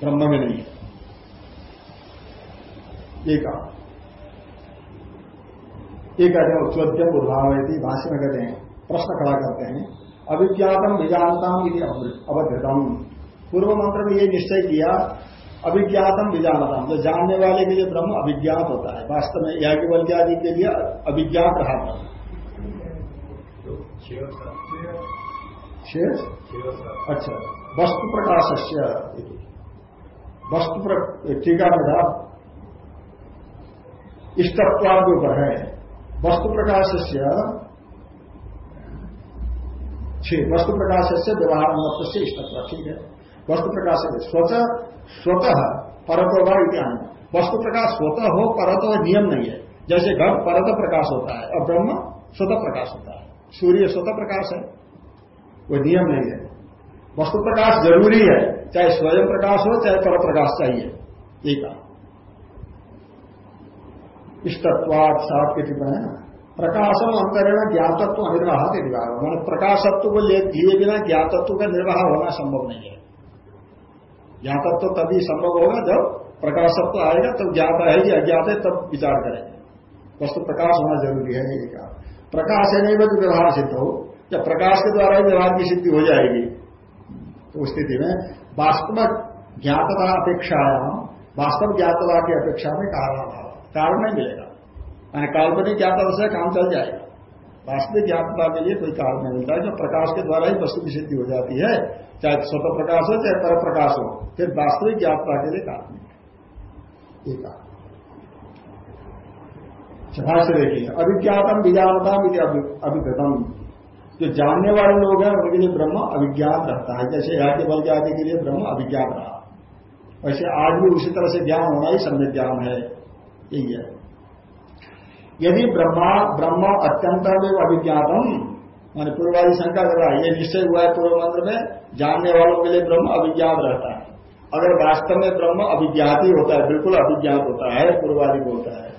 Speaker 1: ब्रह्म में नहीं है। एक एक कहते हैं चौद्यम उद्भाव भाष्य में कहते हैं प्रश्न खड़ा करते हैं अभिज्ञातम विजानताम यदि अवधतम पूर्व मंत्र में ये निश्चय किया अभिज्ञातम विजानतम। जो जानने वाले के लिए ब्रह्म अभिज्ञात होता है। वास्तव में याज्ञवल्क्य आदि के लिए अभिज्ञात रहा था। शेष? अच्छा। वस्तु प्रकाश वस्तु टीका में था। के ऊपर है। वस्तु प्रकाश से वस्तु प्रकाश से व्यवहार मत से इष्टत्व, ठीक है? वस्तु प्रकाश स्वतः स्वतः परत इत्यादि वस्तु प्रकाश स्वतः हो, परत नियम नहीं है। जैसे घट परत प्रकाश होता है और ब्रह्म स्वतः प्रकाश होता है। सूर्य स्वतः प्रकाश है कोई नियम नहीं है। वस्तु प्रकाश ज़रूरी है, चाहे स्वयं प्रकाश हो, चाहे पर प्रकाश चाहिए। एक इष्टत्वाद सात के टिप्पणी है ना प्रकाशम अंतरण ज्ञातत्व अनिर्वाह के निर्वाह मान प्रकाशत्व को लिए बिना ज्ञातत्व का निर्वाह होना संभव नहीं है। ज्ञातत्व तभी संभव होगा जब प्रकाशत्व आएगा, तब ज्ञात है कि अज्ञात है तब विचार करेंगे। वस्तु प्रकाश होना ज़रूरी है, ये कहा। प्रकाश है नहीं तो व्यवहार सिद्ध हो। जब प्रकाश के द्वारा ही व्यवहार की सिद्धि हो जाएगी तो स्थिति में वास्तविक ज्ञातता अपेक्षायाम वास्तव ज्ञातता की अपेक्षा में कारण कारण नहीं मिलेगा यानी काल्पनिक ज्ञातता से काम चल जाएगा। वास्तविक ज्ञातता के लिए कोई कारण नहीं मिलता है, जो प्रकाश के द्वारा ही वस्तु की सिद्धि हो जाती है, चाहे स्वतः प्रकाश हो, चाहे पर प्रकाश हो, फिर वास्तविक ज्ञातता के लिए कारण नहीं। एक भाष्य देखिए अभिज्ञातम विज्ञानता अभिगतम जो जानने वाले लोग हैं, उनके लिए ब्रह्म अभिज्ञान रहता है। जैसे याज्ञ बल आदि के लिए ब्रह्म अभिज्ञात रहा। वैसे आज भी उसी तरह से ज्ञान होना ही सम्य ज्ञान है। यही है। यदि ब्रह्मा, ब्रह्म अत्यंत अभिज्ञातम मान पूर्वादि शंका कर रहा है, ये निश्चय हुआ है पूर्व मंत्र में, जानने वालों के लिए ब्रह्म अभिज्ञात रहता है। अगर वास्तव में ब्रह्म अभिज्ञात ही होता है, बिल्कुल अभिज्ञात होता है, पूर्वादि बोलता है।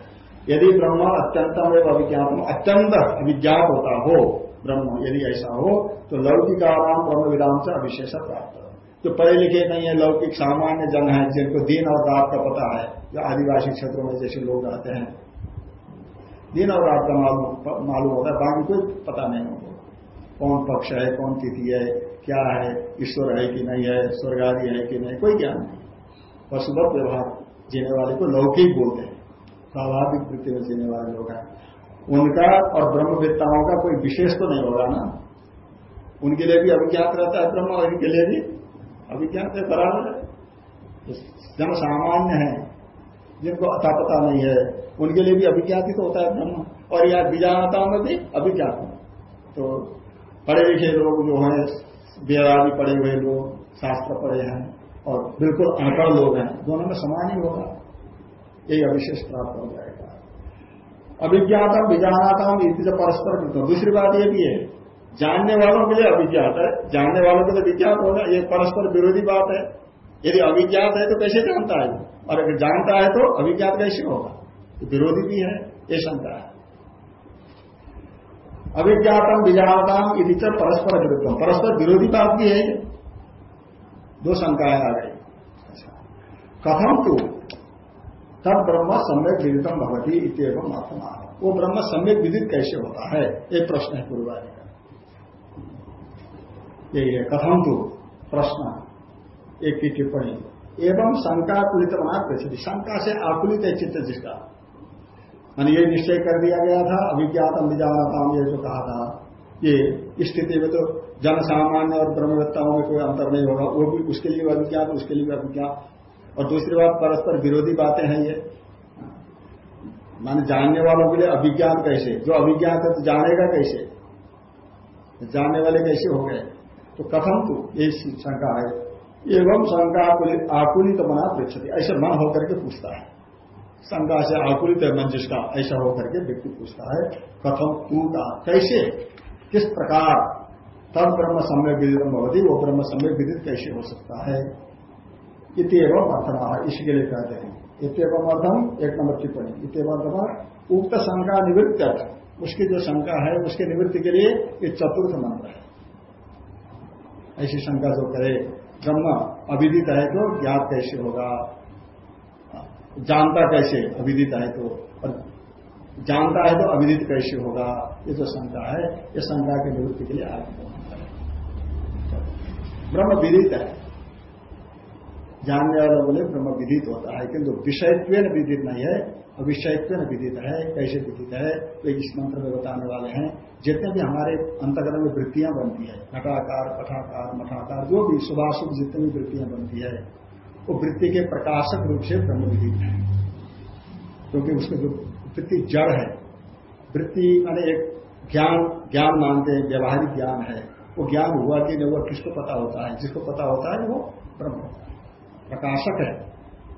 Speaker 1: यदि ब्रह्म अत्यंतम अभिज्ञात अत्यंत अभिज्ञात होता हो ब्रह्म, यदि ऐसा हो तो लौकिक आराम ब्रह्म विधान से अविशेष प्राप्त जो पढ़े लिखे नहीं है, लौकिक सामान्य जन है, जिनको दिन और रात का पता है, जो आदिवासी क्षेत्रों में जैसे लोग रहते हैं। दिन और रात का मालूम होता है, बाकी कोई पता नहीं होगा कौन पक्ष है, कौन तिथि है, क्या है, ईश्वर है कि नहीं है स्वर्ग आदि है कि नहीं, कोई ज्ञान नहीं। पशुवत व्यवहार जीने वाले को लौकिक बोलते हैं। स्वाभाविक वृत्ति में जीने वाले लोग हैं। उनका और ब्रह्मवेत्ताओं का कोई विशेष तो नहीं होगा ना। उनके लिए भी अभिज्ञात रहता है ब्रह्म और इनके लिए भी। अभिज्ञात है बराबर है जन सामान्य है, जिनको अता पता नहीं है, उनके लिए भी अभिज्ञात तो होता है ब्रह्म। और यह बीजानताओं में भी अभिज्ञात तो पढ़े लिखे लोग जो हैं बेरादी पढ़े हुए लोग, शास्त्र पढ़े हैं, और बिल्कुल अनपढ़ लोग हैं, दोनों में समान ही होगा। यही अविशेष प्राप्त हो जाएगा। अभिज्ञातम विजानातम इति परस्पर दूसरी बात यह भी है जानने वालों के लिए अभिज्ञात है। जानने वालों के लिए विज्ञात होगा ये परस्पर विरोधी बात है। यदि अभिज्ञात है तो कैसे जानता है? और अगर जानता है तो अभिज्ञात कैसे होगा? विरोधी भी है, ये शंका है। अभिज्ञातम विजानताम यदि परस्पर विरुद्धम। परस्पर विरोधी बात भी है दो शंकाएँ आ गई। कथम तो? तब ब्रह्म सम्यक विदितम भवती इतम आत्मा वो ब्रह्म सम्यक विदित कैसे होता है? एक प्रश्न है पूर्वादि का यही है कथम तो प्रश्न, एक की टिप्पणी। एवं शंका कुलित प्रसिद्धि शंका से आकुलित है चित्त जिसका मैंने ये निश्चय कर दिया गया था अभिज्ञातम विजानताम ये जो कहा था, ये स्थिति में तो जन सामान्य और ब्रह्मवेत्ताओं में कोई अंतर नहीं होगा, वो भी उसके लिए अभिज्ञात उसके लिए अभिज्ञात और दूसरी बात, परस्पर विरोधी बातें हैं ये। माने जानने वालों के लिए अभिज्ञान कैसे? जो अभिज्ञान है तो जानेगा कैसे? जानने वाले कैसे हो गए? तो कथम तो ये शंका है? एवं शंका आकुलित मना पृछती ऐसे मन होकर के पूछता है। शंका से आकुलित है मन जिसका, ऐसा होकर के व्यक्ति पूछता है कथम तू का, कैसे, किस प्रकार तब ब्रह्म सम्य विदित भवती, वो ब्रह्म सम्य विदित कैसे हो सकता है? इतम अर्थमा इसके लिए कहते हैं। इतम अर्थम एक नंबर टिप्पणी। इतम अर्थमा उक्त शंका निवृत्त उसकी जो शंका है, उसके निवृत्ति के लिए ये चतुर्थ मंत्र है। ऐसी शंका जो करे, ब्रह्म अविदित है तो ज्ञात कैसे होगा? जानता कैसे अविदित है तो? और जानता है तो अविदित कैसे होगा? ये जो शंका है, ये शंका के निवृत्ति के लिए आगे ब्रह्म विदित है। जानने वालों बोले ब्रह्म विदित होता है, किंतु विषयत्व विदित नहीं है अविषयत्व विदित है, कैसे विदित है तो इस मंत्र में बताने वाले हैं, जितने भी हमारे अंतकरण में वृत्तियाँ बनती है, घटाकार पठाकार मठाकार जो भी सुभाषुभ जितनी भी वृत्तियाँ बनती है, वो वृत्ति के प्रकाशक रूप से ब्रह्म विदित है। क्योंकि उसमें जो वृत्ति जड़ है, वृत्ति माने एक ज्ञान ज्ञान मानते हैं, व्यवहारिक ज्ञान है, वो ज्ञान हुआ कि नहीं हुआ, किसको पता होता है, जिसको पता होता है वो ब्रह्म होता है। प्रकाशक है।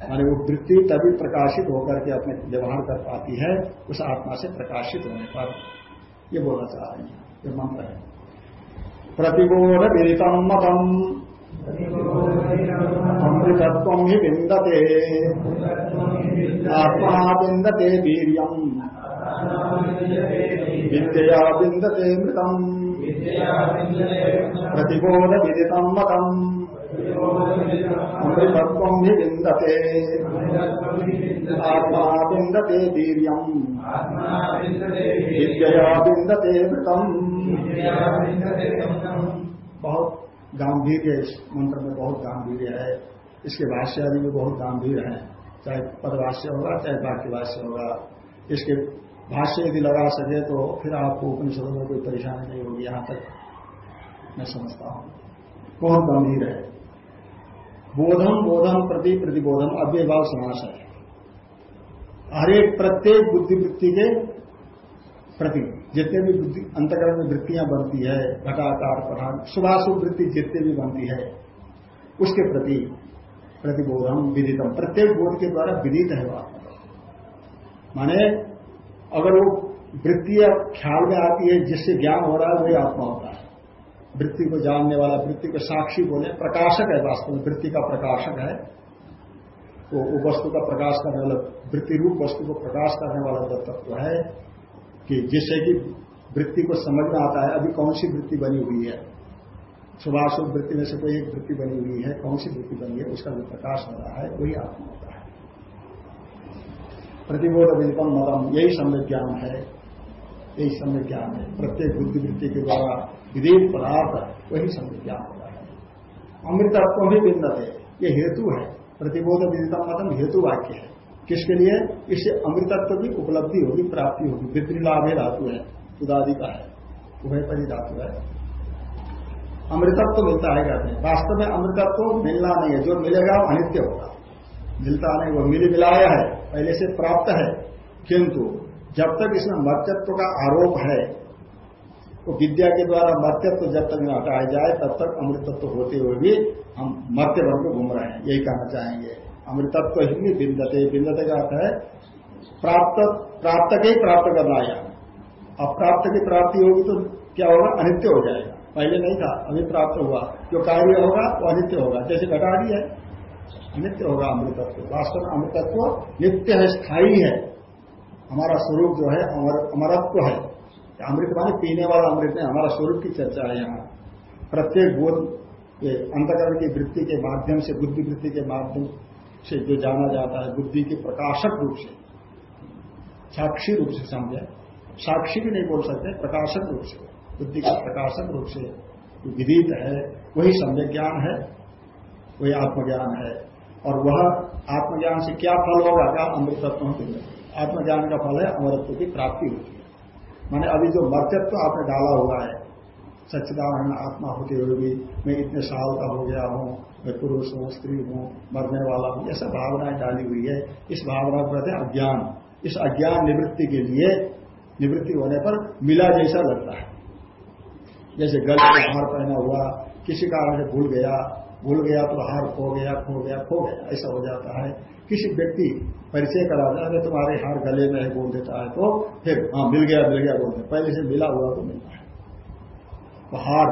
Speaker 1: माने वो वृत्ति तभी प्रकाशित होकर के अपने व्यवहार कर पाती है, उस आत्मा से प्रकाशित होने पर। ये बोलना चाह रहे हैं, ये मंत्र है। प्रतिबोध विदितम मतम। अमृतत्व ही बिंदते आत्मा बिंदते वीरियम। विद्या बिंदते मृतम। प्रतिबोध विदितम मतम। अमृतत्व भी बिंदते आत्मा बिंदते वीरियम। विद्या बिंदते मृतम। बहुत गांधीर्य इस मंत्र में बहुत गांधीर्य है। इसके भाष्य आदि में बहुत गांधीर्य है। चाहे पदभाष्य होगा, चाहे वाक्यभाष्य होगा। इसके भाष्य यदि लगा सके तो फिर आपको उपनिषदों में कोई परेशानी नहीं होगी। यहाँ तक मैं समझता हूँ। बहुत गंभीर है। बोधम बोधम, प्रति प्रतिबोधम अव्यभाव समास है। हर एक प्रत्येक बुद्धिवृत्ति के प्रति, जितने भी बुद्धि, अंतकरण में वृत्तियाँ बनती है, घटाकार, प्रधान, शुभाशुभ वृत्ति जितने भी बनती है, उसके प्रति, प्रतिबोधम, विदितम। प्रत्येक बोध के द्वारा विदित है वो माने, अगर वो वृत्ति ख्याल में आती है, जिससे ज्ञान हो रहा है, वही आत्मा होता है। वृत्ति को जानने वाला, वृत्ति को साक्षी बोले, प्रकाशक है वास्तव में, वृत्ति का प्रकाशक है। तो वो वस्तु का प्रकाश करने वाला, वृत्ति रूप वस्तु को प्रकाश करने वाला जो तत्व है कि जिससे कि वृत्ति को समझ में आता है, अभी कौन सी वृत्ति बनी हुई है? शुभाशुभ वृत्ति में से कोई एक वृत्ति बनी हुई है, कौन सी वृत्ति बनी है? उसका जो प्रकाश हो रहा है, वही आत्मा होता है। प्रतिबोध विदितम मतम यही सम्य ज्ञान है। यही सम्य ज्ञान है? प्रत्येक बुद्धिवृत्ति के द्वारा विदेश पदार्थ वही समय ज्ञान होता है? अमृतत्व भी बिंदत है। ये हेतु है। प्रतिबोध विदितम मतम हेतु वाक्य है। किसके लिए? इससे अमृतत्व की उपलब्धि होगी, प्राप्ति होगी। विद्री लाभ है धातु है। उदादि का है। उभय परी धातु है। अमृतत्व मिलता है, कहते हैं। वास्तव में अमृतत्व मिलना नहीं है। जो मिलेगा वो अनित्य होगा। मिलता नहीं, वो मिल मिलाया है। पहले से प्राप्त है। किंतु जब तक इसमें मर्त्यत्व का आरोप है तो विद्या के द्वारा मर्त्यत्व जब तक हटाया जाए, तब तक अमृतत्व होते हुए भी हम मर्त्य बन को घूम रहे हैं। यही कहना चाहेंगे। अमृतत्व ही बिंदते बिंदते का अर्थ है, प्राप्त प्राप्त के ही प्राप्त करना आया अप्राप्त की प्राप्ति होगी तो क्या होगा? अनित्य हो जाएगा। पहले नहीं था, अभी प्राप्त हुआ। जो कार्य होगा, वो अनित्य होगा। जैसे घटा घटाड़ी है नित्य होगा अमृतत्व। वास्तव में अमृतत्व नित्य है, स्थायी है। हमारा स्वरूप जो है, अमर, अमरत्व है। अमृत माने पीने वाला अमृत है, हमारा स्वरूप की चर्चा है यहाँ। प्रत्येक बोध के अंतकरण की वृत्ति के माध्यम से, बुद्धि वृत्ति के माध्यम से जो जाना जाता है, बुद्धि के प्रकाशक रूप से। साक्षी रूप से समझे। साक्षी भी नहीं बोल सकते, प्रकाशक रूप से। बुद्धि का प्रकाशक रूप से विदित है, वही सम्यक ज्ञान है, वही आत्मज्ञान है। और वह आत्मज्ञान से क्या फल होगा, क्या अमृतत्व आत्मज्ञान का फल है, अमरत्व की प्राप्ति होती है। माने अभी जो मर्त्यत्व आपने डाला हुआ है, सच्चिदानंद आत्मा होते हुए भी मैं इतने साल का हो गया हूँ, मैं पुरुष हूँ स्त्री हूँ, मरने वाला हूँ ऐसा भावनाएँ डाली हुई है। इस भावना को हैं अज्ञान। इस अज्ञान निवृत्ति के लिए निवृत्ति होने पर मिला जैसा लगता है। जैसे गले में हार पहना हुआ, किसी कारण से भूल गया भूल गया तो हार खो गया खो गया खो गया, ऐसा हो जाता है। किसी व्यक्ति परिचय करा जाए तुम्हारे हार गले में है, बोल देता है तो फिर हाँ मिल गया मिल गया बोलते पहले से मिला हुआ तो मिलता है। तो हार,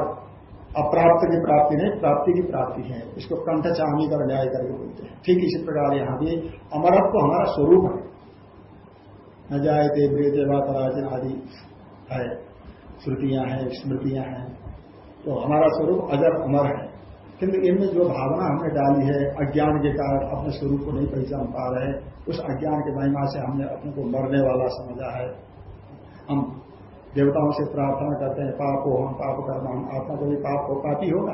Speaker 1: अप्राप्त की प्राप्ति नहीं, प्राप्ति की प्राप्ति है। इसको कंठ चामी का न्याय करके बोलते हैं। ठीक इसी प्रकार यहाँ भी अमरत्व तो हमारा स्वरूप है। न जाए थे देवा पराजन आदि है, श्रुतियाँ हैं, स्मृतियाँ हैं। तो हमारा स्वरूप अजर अमर है। किंतु इनमें जो भावना हमने डाली है, अज्ञान के कारण अपने स्वरूप को नहीं पहचान पा रहे उस अज्ञान के महिमा से हमने अपने को मरने वाला समझा है। हम देवताओं से प्रार्थना करते हैं, पाप हो हम पाप करना हम आत्मा को भी पाप हो, पापी होगा?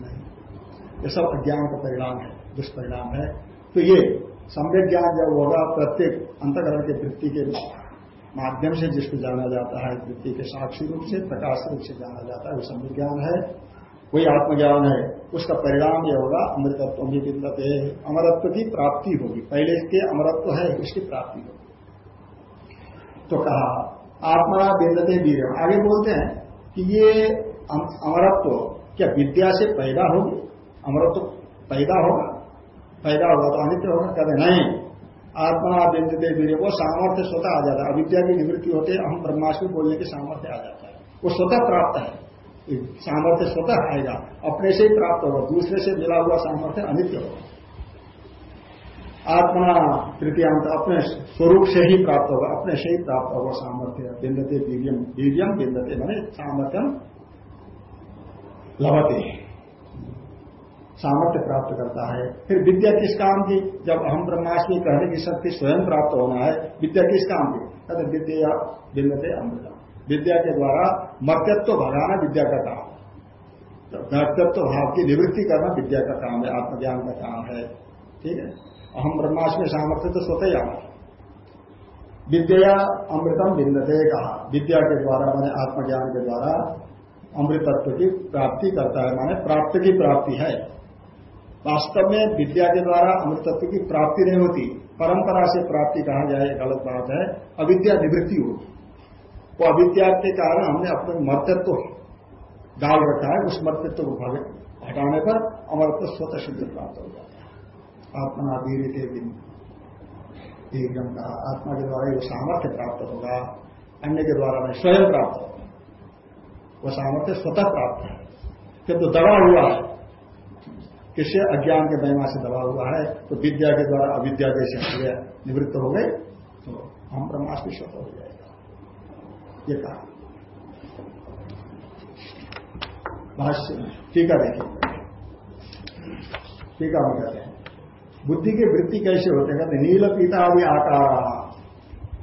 Speaker 1: नहीं। ये सब अज्ञान का परिणाम है, दुष्परिणाम है। तो ये सम्यक ज्ञान जब होगा, प्रत्येक अंतकरण के वृत्ति के माध्यम से जिसको जाना जाता है, वृत्ति के साक्षी रूप से, प्रकाश रूप से जाना जाता है, वो सम्यक ज्ञान है। वही आत्मज्ञान है, उसका परिणाम यह होगा, अमृतत्व भी बिंदत अमरत्व की प्राप्ति होगी। पहले के अमरत्व है, उसकी प्राप्ति होगी। तो कहा आत्मा बिंदते वीर। आगे बोलते हैं कि ये अमरत्व क्या विद्या से पैदा होगी? अमरत्व पैदा होगा? पैदा होगा तो अनित्य होगा? कहते नहीं। आत्मा बिंदते वीर। वो सामर्थ्य स्वतः आ जाता है। अविद्या की निवृत्ति होते हम ब्रह्माष्टमी बोलने के सामर्थ्य आ जाता है। वो स्वतः प्राप्त है। सामर्थ्य स्वतः आएगा, अपने से ही प्राप्त होगा, दूसरे से मिला हुआ सामर्थ्य अनित्य होगा। आत्मा तृतीयांत अपने स्वरूप से ही प्राप्त होगा, अपने से ही प्राप्त होगा सामर्थ्य। बिंदते वीरियम वीरियम बिंदते, मैंने सामर्थ्यम लभते सामर्थ्य प्राप्त करता है। फिर विद्या किस काम की? जब हम ब्रह्माष्टमी कहने की शक्ति स्वयं प्राप्त होना है, विद्या किस काम की? कहते विद्या बिंदते अमृतम। विद्या के द्वारा मर्त्यत्व भगाना विद्या का काम व्यक्तित्व भाव की निवृत्ति करना विद्या का काम है आत्मज्ञान का काम है। ठीक है? अहम ब्रह्माष्टमी सामर्थ्य तो स्वतः आना विद्या अमृतम बिंदते कहा। विद्या के द्वारा मैंने आत्मज्ञान के द्वारा अमृतत्व की प्राप्ति करता है, माने प्राप्त की प्राप्ति है। वास्तव में विद्या के द्वारा अमृतत्व की प्राप्ति नहीं होती। परंपरा से प्राप्ति कहा जाए, गलत बात है। अविद्या निवृत्ति होगी वो अविद्या के कारण हमने अपने मर्तत्व डाल रखा है, उस मर्तत्व को हटाने पर अमृतत्व स्वतः सिद्ध प्राप्त हो जाता है। आत्मा वीर के दिन एकदम कहा आत्मा के द्वारा वो सामर्थ्य प्राप्त होगा, अन्य के द्वारा नहीं स्वयं प्राप्त होगा। वह सामर्थ्य स्वतः प्राप्त है। किंतु तो दबा हुआ है, किससे? अज्ञान के महिमा से दबा हुआ है तो विद्या के द्वारा अविद्या जैसे निवृत्त हो गए तो हम भी स्वतः हो जाएगा ये कहा। भाष्य टीका देखिए। टीका में कहते हैं बुद्धि की वृत्ति कैसे होते हैं? कहते नील पीता भी आकार।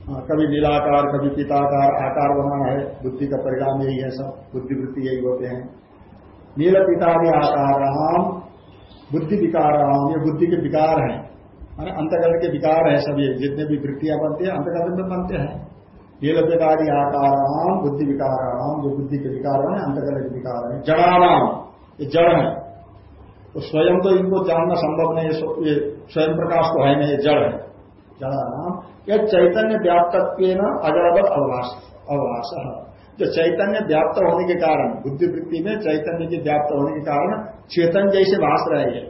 Speaker 1: हाँ, कभी नीलाकार कभी पिताकार आकार बनाना है बुद्धि का परिणाम यही है सब बुद्धि वृत्ति यही होते हैं। नील पिता भी आकार बुद्धि विकार ये बुद्धि के विकार हैं। अंतकरण के विकार है सभी जितने भी वृत्तियाँ बनती है अंतकरण में बनते हैं। नील पितारी आकार बुद्धि विकार जो बुद्धि के विकार है अंतकरण के विकार है जड़ाराम ये जड़ है तो स्वयं तो इनको जानना संभव नहीं है ये स्वयं प्रकाश तो है नहीं जड़ है। जड़ा नाम यह चैतन्य व्याप्तत्व न अजड़वत अवभाष अवभाष जो चैतन्य व्याप्त होने के कारण, बुद्धिवृत्ति में चैतन्य के व्याप्त होने के कारण चेतन जैसे भाष रहे हैं।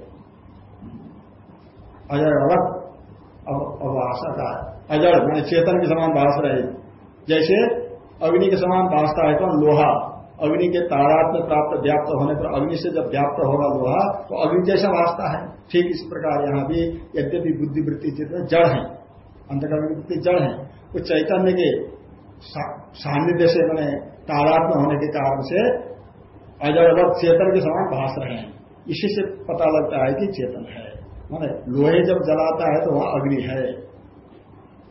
Speaker 1: अजड़वत अवभाषा का अजड़, मैंने चेतन के समान भाष रहे जैसे अग्नि के समान भाषता है कौन? लोहा। अग्नि के तारात में प्राप्त व्याप्त होने पर अग्नि से जब व्याप्त होगा लोहा तो अग्नि जैसा वास्ता है। ठीक इस प्रकार यहाँ भी यद्यपि बुद्धिवृत्ति चित्र जड़ है, अंतकरण की वृत्ति जड़ है। वो तो चैतन्य के सान्निध्य से मैंने तारात में होने के कारण से अजड़वत चेतन के समान भाष रहे हैं। इसी से पता लगता है कि चेतन है। माने लोहे जब जलाता है तो वहाँ अग्नि है।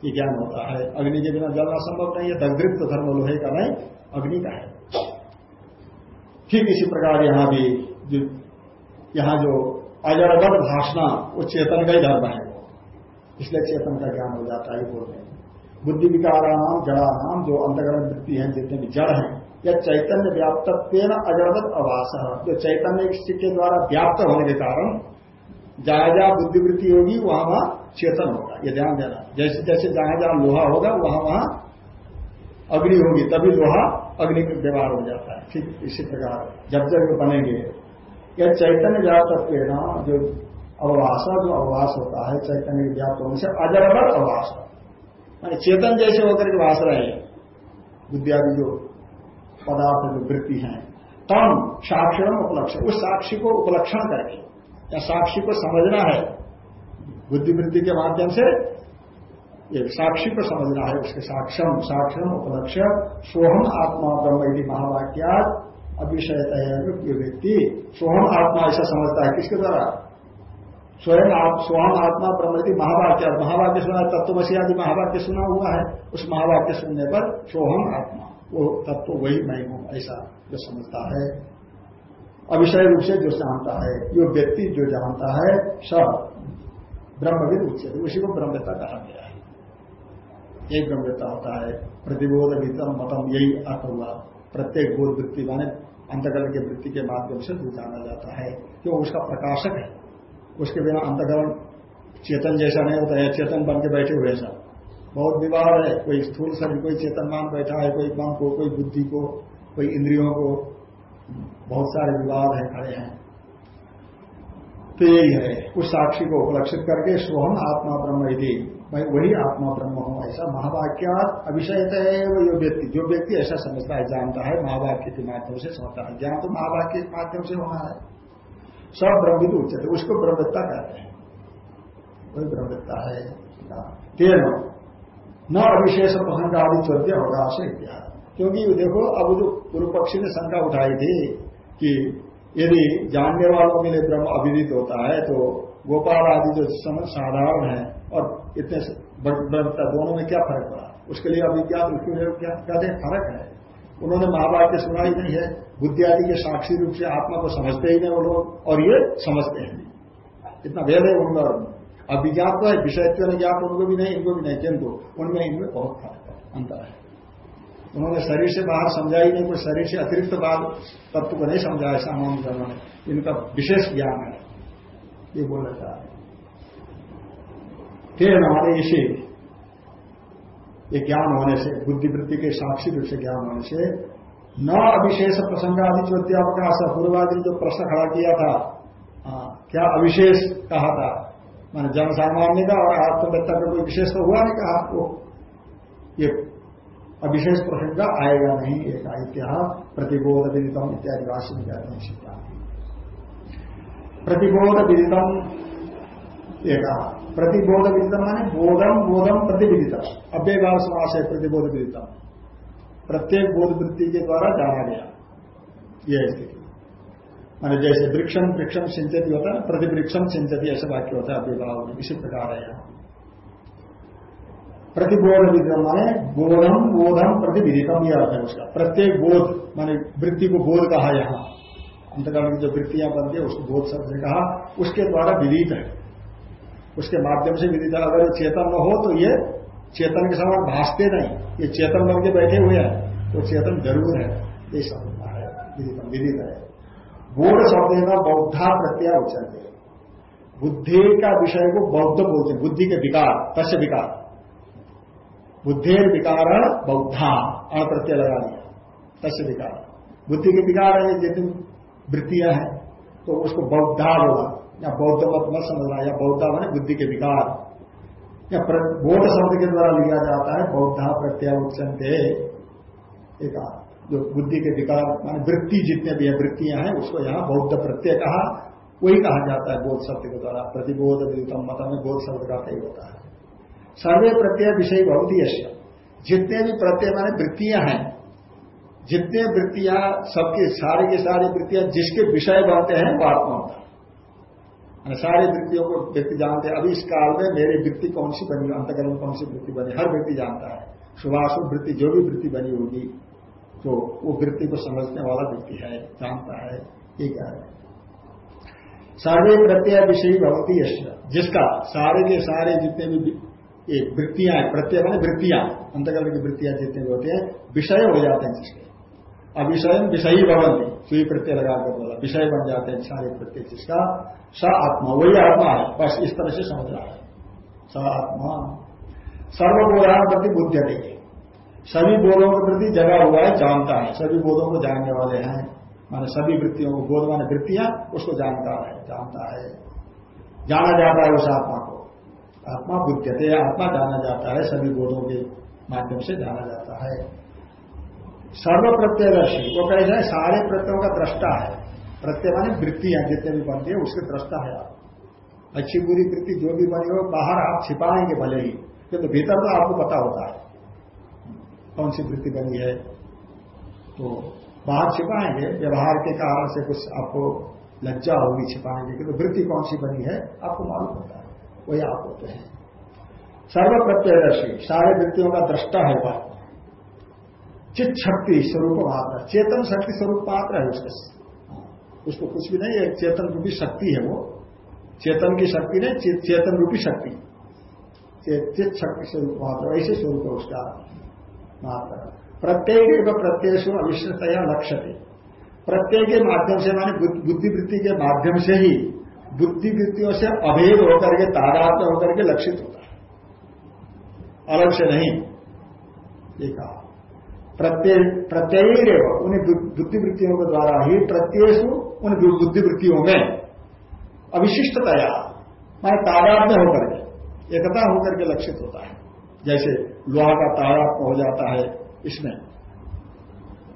Speaker 1: ये ज्ञान होता है। अग्नि के बिना जलना संभव नहीं है दग्धृप्त धर्म लोहे का नहीं, अग्नि का है। ठीक इसी प्रकार यहाँ भी जो यहाँ जो अजड़बद भाषणा, वो चेतन का ही धर्म है। इसलिए चेतन का ज्ञान हो जाता है बोल रहे बुद्धि विकाराणाम जड़ानाम जो अंतगरण वृत्ति है, जितने भी जड़ हैं, या चैतन्य व्याप्त अजड़बद आवास जो चैतन्य के द्वारा व्याप्त होने के कारण जहाँ बुद्धिवृत्ति होगी, वहाँ वहाँ चेतन होगा। ये ध्यान देना। जैसे जैसे जहाँ जहाँ लोहा होगा, वहाँ वहाँ अग्नि होगी, तभी लोहा अग्नि में व्यवहार हो जाता है। ठीक इसी प्रकार जब जब बनेंगे। यह चैतन्य व्याप्त ना, जो अवभाषा, जो अवभाष होता है, चैतन्य व्याप्त होने से अजरबर अवभाष। मानी चेतन जैसे होकर के भाष रहे। बुद्धियादि जो पदार्थ, जो वृत्ति है तम साक्षर उपलक्षण उस साक्षी को उपलक्षण करके या साक्षी को समझना है। बुद्धिवृत्ति के माध्यम से ये साक्षी को समझना है, उसके साक्षम साक्षम उपलक्ष्य, सोहम आत्मा ब्रह्म यदि महावाक्यात अभिषयत है व्यक्ति सोहम आत्मा ऐसा समझता है किसके द्वारा? स्वयं आप सोहम आत्मा यदि महावाक्य महावाक्य सुना तत्वसी आदि महावाक्य सुना हुआ है, उस महावाक्य सुनने पर सोहम आत्मा, वो तत्व वही मैं हूँ, ऐसा जो समझता है। अभिषय रूप से जो जानता है, जो व्यक्ति जो जानता है, सब ब्रह्मविद उच्च उसी को ब्रह्मता कहा गया यही ब्रह्मता होता है, प्रतिबोध वितम मतम यही अर्थ हुआ प्रत्येक बोध वृत्ति माने अंतकरण के वृत्ति के माध्यम से जाना जाता है। क्यों? उसका प्रकाशक है। उसके बिना अंतकरण चेतन जैसा नहीं होता है। चेतन बन के बैठे हुए सब। बहुत विवाह है। कोई स्थूल शरीर, कोई चेतन मान बैठा है, कोई मन को, कोई बुद्धि को, कोई इंद्रियों को। बहुत सारे विवाद है, खड़े हैं। तो यही है। उस साक्षी को उपलक्षित करके सोहम आत्मा ब्रह्म यदि मैं वही आत्मा ब्रह्म हूँ, ऐसा महावाक्यात अभिषयत है वो जो व्यक्ति। जो व्यक्ति ऐसा समझता है, जानता है, महावाक्य के माध्यम से समझता है। ज्ञान तो महावाक्य के माध्यम से होना है। सब ब्रह्मित उच्चते उसको ब्रह्मता कहते हैं। वही ब्रह्मता है? तेन। न अविशेष प्रसंग आदि चौद्य अवकाश क्या। क्योंकि देखो, अब जो पूर्व पक्षी ने शंका उठाई थी कि यदि जानने वालों के लिए ब्रह्म अभिदित होता है तो गोपाल आदि जो समय साधारण है और इतने ब्रह्मता दोनों में क्या फ़र्क पड़ा? उसके लिए अभिज्ञात क्या कहते हैं फ़र्क है। उन्होंने महावाक्य सुना ही नहीं है। बुद्धि आदि के साक्षी रूप से आत्मा को समझते ही नहीं वो लोग, और ये समझते हैं। इतना भेद है उनका अभिज्ञात तो है, विषयत्व ज्ञात उनको भी नहीं, इनको भी नहीं, किंतु उनमें इनमें बहुत फ़र्क है, अंतर है। उन्होंने शरीर से बाहर समझा ही नहीं कोई शरीर से अतिरिक्त बात तत्व को नहीं समझाया सामान्य ने इनका विशेष ज्ञान है। ये चाह रहे फिर हमारे इसे ये ज्ञान होने से बुद्धिवृत्ति के साक्षी रूप से ज्ञान होने से न अविशेष प्रसंग आदि चौथ्यावकाश पूर्वादि जो प्रश्न खड़ा किया था आ, क्या अविशेष कहा था? मैंने जन सामान्य का और आत्मवेत्ता का कोई विशेष तो हुआ नहीं कहा आपको। ये अविशेष प्रसंग आएगा नहीं एक इत्या प्रतिबोध विदितम इत्यादि राशि में कहते हैं प्रतिबोध विदितम एक प्रतिबोध विदितम माने बोधम बोधम प्रतिविदितम। अव्यभाव समास है प्रतिबोध विदितम। प्रत्येक बोध वृत्ति के द्वारा जाना गया यह स्थिति। माने जैसे वृक्षम वृक्षम सिंचती होता है, प्रतिवृक्षम सिंचती ऐसा वाक्य होता है अव्यभाव इसी प्रकार है यहाँ। प्रतिबोध विधम माने बोधम बोधम प्रतिविधितम यह अर्थ है उसका। प्रत्येक बोध, माने वृत्ति को बोध कहा यहाँ। अंतकरण की जो वृत्तियाँ बनती है उसको बोध शब्द ने कहा, उसके द्वारा विदित है। उसके माध्यम से विदित है। अगर चेतन न हो तो ये चेतन के समान भाषते नहीं। ये चेतन बन के बैठे हुए हैं तो चेतन ज़रूर है। ये शब्द है, विदित है बोध शब्द का बौद्धा प्रत्यय उच्चते बुद्धि का विषय को बौद्ध बोलते बुद्धि के विकार, तस्य विकार। बुद्धेर विकार बौद्धा अण प्रत्यय लगा दिया। तस्य विकार। बुद्धि के विकार है जितनी वृत्तियाँ हैं तो उसको बौद्धा बोला। या बौद्ध मत मत समझना, या बौद्धा मैंने बुद्धि के विकार। या बोध शब्द के द्वारा लिया जाता है, बौद्धा प्रत्यय उच्चनते एक जो बुद्धि के विकार, मान वृत्ति जितने भी है, वृत्तियाँ हैं, उसको यहाँ बौद्ध प्रत्यय कहा। वही कहा जाता है बोध शब्द के द्वारा। प्रतिबोध मत में बोध शब्द का कई होता है। सर्वे प्रत्यय विषय बहुत ही जितने भी प्रत्यय माने वृत्तियाँ हैं, जितने वृत्तियाँ सबके, सारे के सारे वृत्तियाँ जिसके विषय बनते हैं, वो आत्मा होता है। सारी वृत्तियों को व्यक्ति जानते हैं। अभी इस काल में मेरी वृत्ति कौन सी बनी, अंतकरण कौन सी वृत्ति बनी, हर व्यक्ति जानता है। सुभाषु वृत्ति, जो भी वृत्ति बनी होगी तो वो वृत्ति को समझने वाला व्यक्ति है, जानता है, ये क्या है। सारे प्रत्यय विषय भवती यश जिसका? सारे के सारे जितने भी ये वृत्तियाँ प्रत्यय मैंने वृत्तियाँ। अंतर्गत की वृत्तियाँ जितने भी होते हैं, विषय हो जाते हैं जिसके। अविषय विषयी भवन सुई प्रत्यय लगाकर बोला, विषय बन जाते हैं सारे प्रत्यय जिसका। स आत्मा, वही आत्मा है, बस इस तरह से समझ रहा है। स आत्मा। सर्वबोधान प्रति बुद्ध देगी सभी बोधों के प्रति जगा हुआ है, जानता है। सभी बोधों को जानने वाले हैं। माने सभी वृत्तियों को, बोध माने वृत्तियाँ, उसको जानता है जानता है। जाना जाता है उस आत्मा को। आत्मा बुद्धते आत्मा जाना जाता है, सभी बोधों के माध्यम से जाना जाता है। सर्व प्रत्ययदर्शी वो कैसे है, सारे प्रत्ययों का दृष्टा है। प्रत्यय माने वृत्तियाँ जितने भी बनती है उसके दृष्टा है आप। अच्छी बुरी वृत्ति, जो भी बनी हो बाहर आप छिपाएँगे भले ही किंतु भीतर तो आपको पता होता है। कौन सी वृत्ति बनी है? तो बाहर छिपाएँगे, व्यवहार के कारण से कुछ आपको लज्जा होगी छिपाएँगे कि तो वृत्ति कौन सी बनी है, आपको मालूम होता है। वही आप होते हैं। सर्व प्रत्ययदर्शी सारे व्यक्तियों का दृष्टा है वह। चित शक्ति स्वरूप मात्र, चेतन शक्ति स्वरूप मात्र है उसके उसको कुछ भी नहीं है, चेतन रूपी शक्ति है वो। चेतन की शक्ति नहीं चेतन रूपी शक्ति। चित शक्ति स्वरूप मात्र ऐसे स्वरूप है उसका मात्र। प्रत्येक प्रत्यय अविश्वतया लक्ष्य प्रत्यय के माध्यम से, माने बुद्धिवृत्ति के माध्यम से ही बुद्धिवृत्तियों से अभेद होकर के तादात्म होकर के लक्षित होता है। अलग से नहीं। ये कहा। प्रत्यय प्रत्यय उन बुद्धिवृत्तियों के द्वारा ही प्रत्यय उन बुद्धिवृत्तियों में अविशिष्टतया, माने तादात्म्य होकर के, एकता होकर के लक्षित होता है। जैसे लोहा का तादात्म हो जाता है इसमें।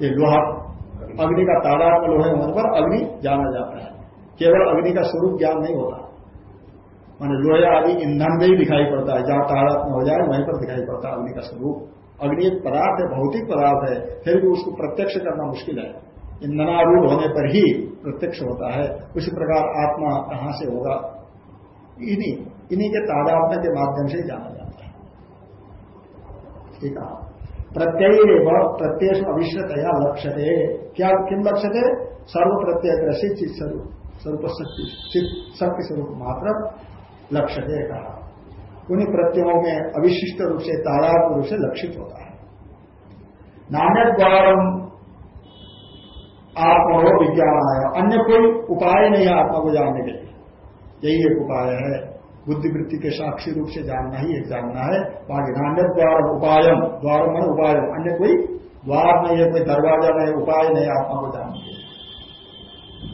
Speaker 1: ये लोहा, अग्नि का तादात्म लोहे होने पर अग्नि जाना जाता है। केवल अग्नि का स्वरूप ज्ञान नहीं होता। माने लोहे आदि ईंधन में ही दिखाई पड़ता है, जहाँ तादात्म हो जाए, वहीं पर दिखाई पड़ता है अग्नि का स्वरूप। अग्नि एक पदार्थ है, भौतिक पदार्थ है, फिर भी उसको प्रत्यक्ष करना मुश्किल है। ईंधनारूढ़ होने पर ही प्रत्यक्ष होता है। उसी प्रकार आत्मा कहाँ से होगा? इन्हीं इन्हीं के तादात्म्य के माध्यम से जाना जाता है। ठीक है। प्रत्यय प्रत्यय अविश्वतया लक्ष्य क्या, किम लक्ष्य थे सर्व प्रत्यय ग्रसित चित स्वरूप स्वरूप शक्ति स्वरूप मात्र लक्ष्य है कहा। उन्हीं प्रत्ययों में अविशिष्ट रूप से तादात्म रूप से लक्षित होता है। नान्य द्वारा आत्मा विज्ञान आया अन्य कोई उपाय नहीं है आत्मा को जानने के लिए। यही एक उपाय है। बुद्धिवृत्ति के साक्षी रूप से जानना ही एक जानना है। बाकी नान्य द्वार उपायम द्वार में उपाय अन्य कोई द्वार नहीं है, कोई दरवाज़ा नहीं उपाय नहीं आत्मा को जानने के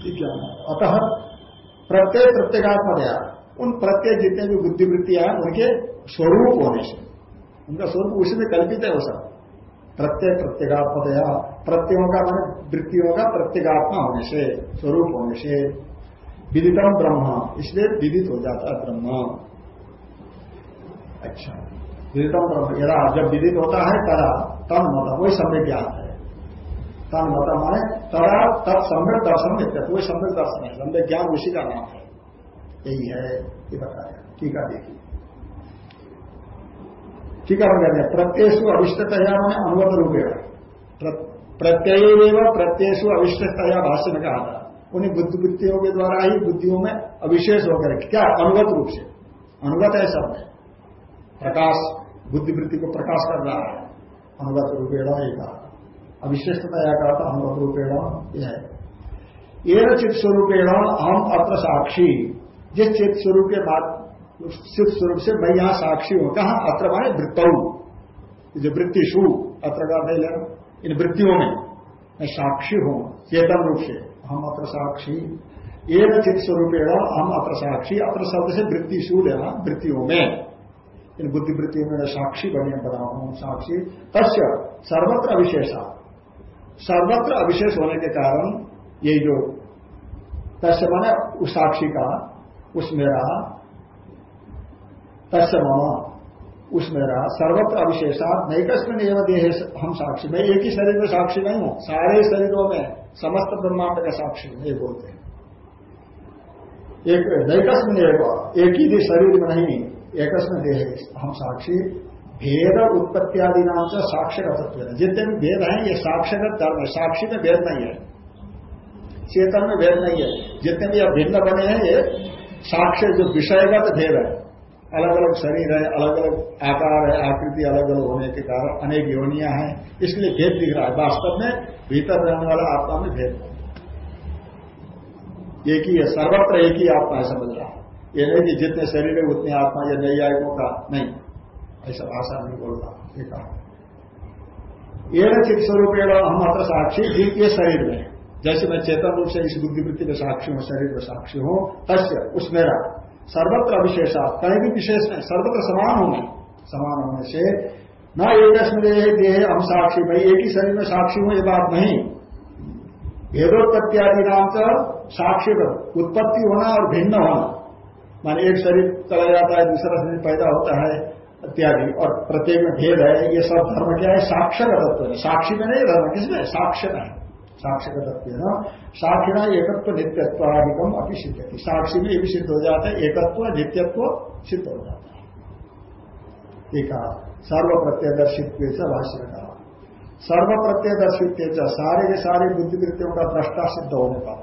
Speaker 1: विज्ञान है। अतः प्रत्यय प्रत्येगात्मक उन प्रत्यय जितने भी बुद्धिवृत्तियाँ हैं, उनके स्वरूप होने से। उनका स्वरूप उसी में कल्पित है वो सब। प्रत्यय प्रत्येगात्मकया, प्रत्ययों का मान वृत्तियों का प्रत्येगात्मा होने से, स्वरूप होने से। विदितम ब्रह्म, इसलिए विदित हो जाता है ब्रह्म। अच्छा। विदितम ब्रह्म, यदा जब विदित होता है तरा तम मत वही समय ज्ञान है। तन मत माने तरा तब सम्यक दर्शन मिलते वही सम्यक दर्शन है सम्यक ज्ञान उसी का नाम है। यही है, ये बताया। टीका देखिए। टीका में कहते हैं, प्रत्ययसु अविष्टतया मैंने अनुगत रूपेण प्रत्यय प्रत्ययसु अविष्टतया भाष्य में कहा था। उन्हीं बुद्धिवृत्तियों के द्वारा ही बुद्धियों में अविशेष होकर क्या? अनुगत रूप से। अनुगत है में। प्रकाश, बुद्धिवृत्ति को प्रकाश कर रहा है। अनुगत रूपेण ये कहा। अविशिष्टता या कहा था अनुभव रूपेण यह ये चित्त स्वरूपेण हम अत्र साक्षी। जिस चित्त स्वरूप के बाद चित्त स्वरूप से मैं यहाँ साक्षी हूँ, कहा? अत्र माने वृत्तऊ जो वृत्तिशु अत्र का नहीं इन वृत्तियों में मैं साक्षी हूँ, चेतन रूप से हम अत्र साक्षी। ये चित्त स्वरूपेण हम अत्र साक्षी। अत्र शब्द से वृत्तिशु लेना, वृत्तियों में। इन बुद्धिवृत्तियों में साक्षी बने, बना हूँ, साक्षी। तस्य सर्वत्र अविशेषा। सर्वत्र अविशेष होने के कारण ये जो तस्य माने उस साक्षी का, उस मेरा तस्य मामा उस सर्वत्र अविशेषा नैकस्मिन एवं देह हम साक्षी। मैं एक ही शरीर में साक्षी नहीं हूँ, सारे शरीरों में, समस्त ब्रह्मांड का साक्षी ये बोलते हैं। एक नैकस्मिन एक ही शरीर में नहीं, एकस्मिन देह हम साक्षी भेद उत्पत्ति आदि नाम से साक्षर तत्व है जितने भी भेद हैं, ये साक्षरत धर्म है, साक्षी में भेद नहीं है। चेतन में भेद नहीं है। जितने भी अब भिन्न बने हैं, ये साक्ष्य जो विषयगत भेद है। अलग अलग शरीर है अलग अलग आकार है, आकृति अलग अलग होने के कारण अनेक योनियाँ हैं। इसलिए भेद दिख रहा है। वास्तव में भीतर रहने वाला आत्मा में भेद एक ही है, सर्वत्र एक ही आत्मा है, समझ रहा है। ये नहीं कि जितने शरीर है, उतने आत्मा या नई आयकों का नहीं। ऐसा भाषा नहीं बोलता, ये कहा। न चित्त स्वरूप हम मात्र साक्षी ये शरीर में। जैसे मैं चेतन रूप से इस बुद्धिवृत्ति में साक्षी हूँ, शरीर में साक्षी हूँ, तस्य उस मेरा। सर्वत्र अविशेषा कहीं भी विशेष नहीं, सर्वत्र समान हूँ समान होने से न एक देह हम साक्षी भाई एक ही शरीर में साक्षी हूँ, ये बात नहीं। भेदोत्पत्ति आदि नाम का साक्षी उत्पत्ति होना और भिन्न होना। माने एक शरीर चला जाता है, दूसरा शरीर पैदा होता है इत्यादि। और प्रत्येक में भेद है, ये सब धर्म क्या है? साक्ष्य का तत्व है। साक्षी में नहीं, धर्म किसमें? साक्ष्य में साक्ष्य का तत्व है ना? साक्षी ना एकत्व नित्यत्व आदिकम अभी सिद्ध है साक्षी में भी सिद्ध हो जाता है, एकत्व नित्यत्व सिद्ध हो जाता है। एक सर्व प्रत्ययदर्शित्व भाष्य कहा सर्व प्रत्ययदर्शित्व सारे के सारे बुद्धिवृत्तियों का दृष्टा सिद्ध होने का।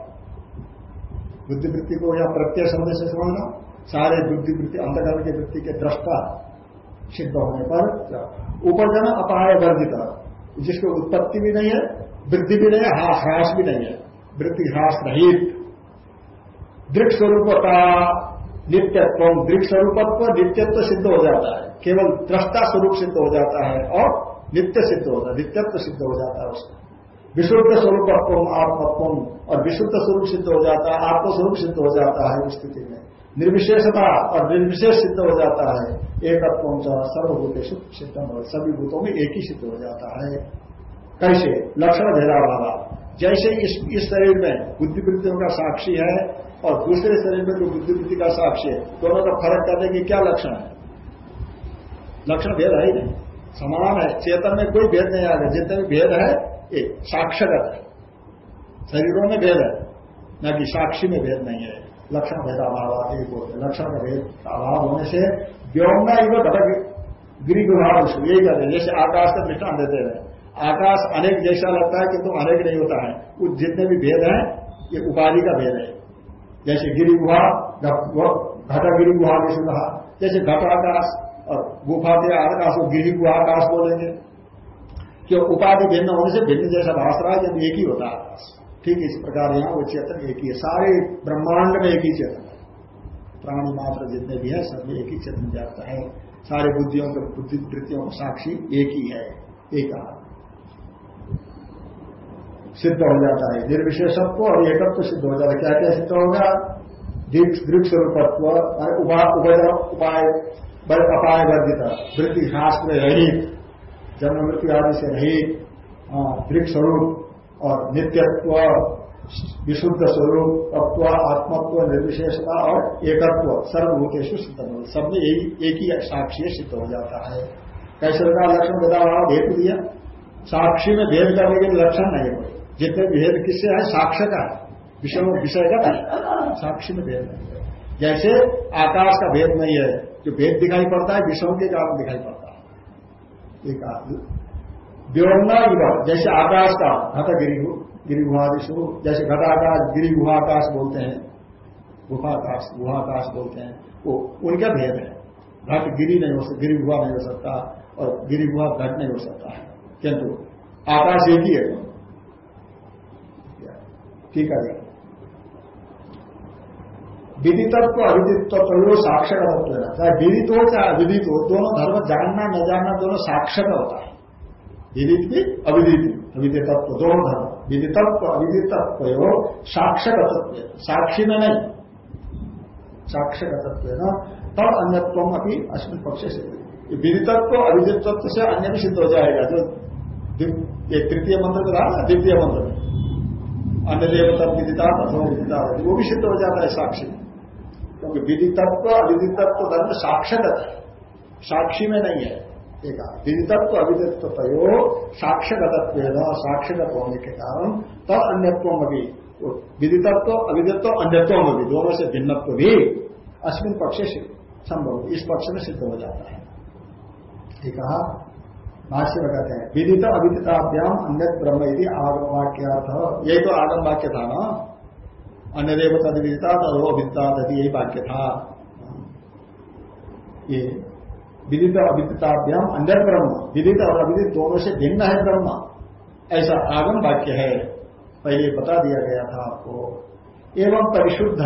Speaker 1: बुद्धिवृत्ति को या प्रत्यय शब्द से समझना। सारे बुद्धिवृत्ति अंधकरण की वृत्ति के दृष्टा। सिद्ध होने पर उपजन अपाय वर्जित जिसकी उत्पत्ति भी नहीं है, वृद्धि भी नहीं है, ह्रास भी नहीं है। वृद्धि, ह्रास रहित। दृक्ष स्वरूपता नित्यत्व दृक्ष स्वरूपत्व नित्यत्व सिद्ध हो जाता है। केवल दृष्टा स्वरूप सिद्ध हो जाता है और नित्य सिद्ध होता है, नित्यत्व सिद्ध हो जाता है उसका। विशुद्ध स्वरूपत्व आत्मत्व और विशुद्ध स्वरूप सिद्ध हो जाता है, आत्मस्वरूप सिद्ध हो जाता है उस स्थिति में। निर्विशेषता और निर्विशेष सिद्ध हो जाता है। एकत्व सर्वभूत सिद्ध सभी भूतों में एक ही सिद्ध हो जाता है। कैसे? लक्षण भेदा वाला जैसे इस इस शरीर में बुद्धिवृत्तियों का साक्षी है और दूसरे शरीर में जो बुद्धिवृत्ति का साक्षी है, दोनों का फ़र्क करने की क्या लक्षण है? लक्षण भेद है ही नहीं। समान है। चेतन में कोई भेद नहीं आ रहा। जितने भी भेद है ये साक्षरत है। शरीरों में भेद है, न कि साक्षी में भेद नहीं है। लक्षण भेदाभाव एक बोलते लक्षण का भेद अभाव होने से व्योमना युव घटक गिरी गुहा यही कहते हैं। जैसे आकाश का दृष्टान देते रहे आकाश अनेक जैसा लगता है किंतु तो अनेक नहीं होता है। कुछ जितने भी भेद हैं, ये उपाधि का भेद है। जैसे गिरी गुहा घटा गिरी गुहा जैसे कहा। जैसे घट आकाश और गुफा के आकाश को गिरी गुहा आकाश बोलेंगे। क्यों? उपाधि भिन्न होने से भिन्न जैसा भाष रहा है जब एक ही होता है आकाश। ठीक इस प्रकार यहाँ वो चेतन एक ही है। सारे ब्रह्मांड में एक ही चेतन है। प्राणी मात्र जितने भी है, सब एक ही चेतन जाता है। सारे बुद्धियों के बुद्धि वृत्तियों का साक्षी एक ही है, एक सिद्ध हो जाता है। निर्विशेषत्व और एकत्व सिद्ध हो जाता है। क्या क्या सिद्ध होगा? दृक्ष स्वरूपत्व उपाय अपाय वर्जित। वृत्ति में रहित, जन्म मृत्यु आदि से रहित दृक्ष स्वरूप। और नित्यत्व, विशुद्ध स्वरूप, तत्व, आत्मत्व, निर्विशेषता और एकत्व सर्वभूतेश सिद्ध हो सब में एक ही साक्षी सिद्ध हो जाता है। कैसे का लक्षण बता रहा हेतु दिया। साक्षी में भेद करने के लक्षण नहीं कोई। जितने भेद किससे है? साक्ष्य का विषय विषय का साक्षी में भेद नहीं है। जैसे आकाश का भेद नहीं है, जो भेद दिखाई पड़ता है, विषयों के कारण दिखाई पड़ता है। एक व्योमना जैसे आकाश का घट गिरी गिरी गुहादिशु जैसे घटाकाश गिरी गुहाकाश बोलते हैं गुफाकाश गुहाकाश बोलते हैं, वो उनका भेद है। घट गिरी नहीं हो सकता गिरी गुहा नहीं हो सकता, और गिरी गुहा घट नहीं हो सकता है। किंतु आकाश एक ही है। ठीक है विदितत्व अविदित्व तो साक्षर तत्व है। चाहे विदित हो, चाहे अविदित हो, दोनों धर्म जानना, न जानना, दोनों साक्षर होता है। विदित अविदित अविदित तत्व दोनों धर्म विदितत्व अविदितत्व हो साक्षर तत्व साक्षी में नहीं। साक्षर तत्व न? तब अन्यत्व अभी अस्मिन पक्ष से विदितत्व अविदितत्व से अन्य भी सिद्ध हो जाएगा। जो ये तृतीय मंत्र का था द्वितीय मंत्र। में अन्य देवता विदिता अथवा विदिता वो भी सिद्ध हो जाता है साक्षी। में क्योंकि विदितत्व अविदितत्व धर्म साक्षरत है। साक्षी में नहीं है। एक विदितत्व अविदित्व तयो साक्षरतत्व साक्षरत होने के कारण तब अन्यत्व भी विदितत्व अविदित्व अन्यत्व में भी दोनों से भिन्नत्व भी अश्विन पक्ष से संभव, इस पक्ष में सिद्ध हो जाता है। ठीक है? भाष्य में कहते हैं, विदित अविदिताभ्याम अन्य ब्रह्म यदि आगम वाक्य यही तो आगम वाक्य था ना? अन्य देव तदविदिता तदो अविदिता तथी यही वाक्य था। ये विदित अविदिताभ्याम अन्य ब्रह्म विदित और अविदित दोनों से भिन्न है ब्रह्म। ऐसा आगम वाक्य है। पहले बता दिया गया था आपको। एवं परिशुद्ध।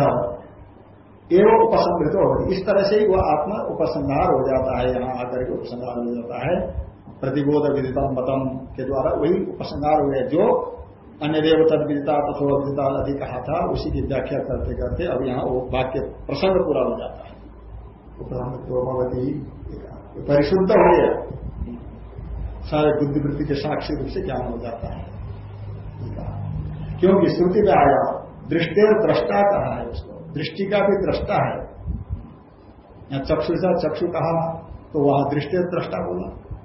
Speaker 1: एवं उपसंहृत हो इस तरह से ही वह आत्मा उपसंहार हो जाता है, यहाँ आकर के उपसंहार हो जाता है। प्रतिबोध विदितम मतम के द्वारा वही उपसंहार हुए जो अन्य देव तद विदिता, तथो विदिता आदि कहा था, उसी की व्याख्या करते करते अब यहाँ वो वाक्य प्रसंग पूरा हो जाता है। परिशुद्ध हो गया। सारे बुद्धिवृत्ति के साक्षी रूप से ज्ञान हो जाता है। क्योंकि श्रुति में आया दृष्टि और दृष्टा कहा है उसको। दृष्टि का भी दृष्टा है। या चक्षु से चक्षु कहा तो वहाँ दृष्टि और दृष्टा बोला।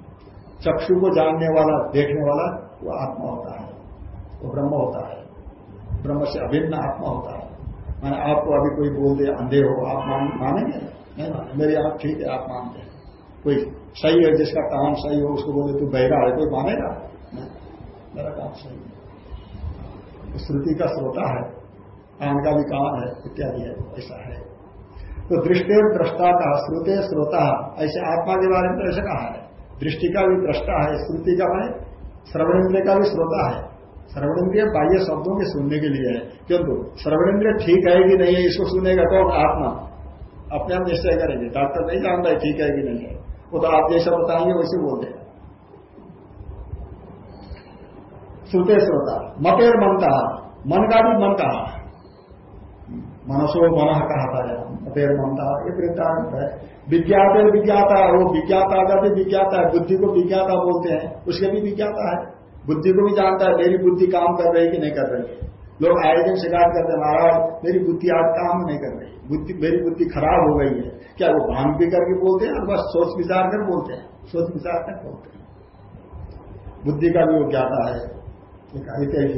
Speaker 1: चक्षु को जानने वाला, देखने वाला, वो आत्मा होता है। वो ब्रह्म होता है। ब्रह्म से अभिन्न आत्मा होता है। मैंने आपको अभी कोई बोल दे, अंधे हो, आप मान, मानेंगे? नहीं माने मेरी आप ठीक है, आप मानते हैं। कोई सही है जिसका काम सही हो, उसको बोले, तू बहरा है, कोई मानेगा? मेरा काम सही है। श्रुति का श्रोता है कान का भी काम है, इत्यादि है, ऐसा है। तो दृष्टि दृष्टा का श्रुते श्रोता, ऐसे आत्मा के बारे में तो ऐसा कहा है। दृष्टि का भी दृष्टा है, श्रुति का मैं श्रवणेन्द्रिय का भी श्रोता है। श्रवणेन्द्रिय बाह्य शब्दों के सुनने के लिए है। किंतु श्रवणेन्द्रिय ठीक है कि नहीं है, इसको सुनेगा कौन? आत्मा। अपने आप निश्चय करेंगे। डॉक्टर नहीं जानता है, ठीक है कि नहीं है। वो तो आप जैसा बताएँगे, वैसे बोलते हैं। श्रुते श्रोता। मतेर मन कहा, मन का भी मन कहा। मनसो मन कहा था मतेर मन कहा। ये वृत्तांत है। विज्ञात विज्ञाता है वो विज्ञाता का भी विज्ञाता है, बुद्धि को विज्ञाता बोलते हैं। उसके भी विज्ञाता है। बुद्धि को भी जानता है, मेरी बुद्धि काम कर रही है कि नहीं कर रही लोग आयोजन शिकायत करते महाराज, मेरी बुद्धि आज काम नहीं कर रही। बुद्धि, मेरी बुद्धि खराब हो गई है। क्या वो भान भी करके बोलते हैं और बस सोच विचार कर बोलते हैं? सोच विचार कर बोलते हैं। बुद्धि का भी वो ज्ञाता है।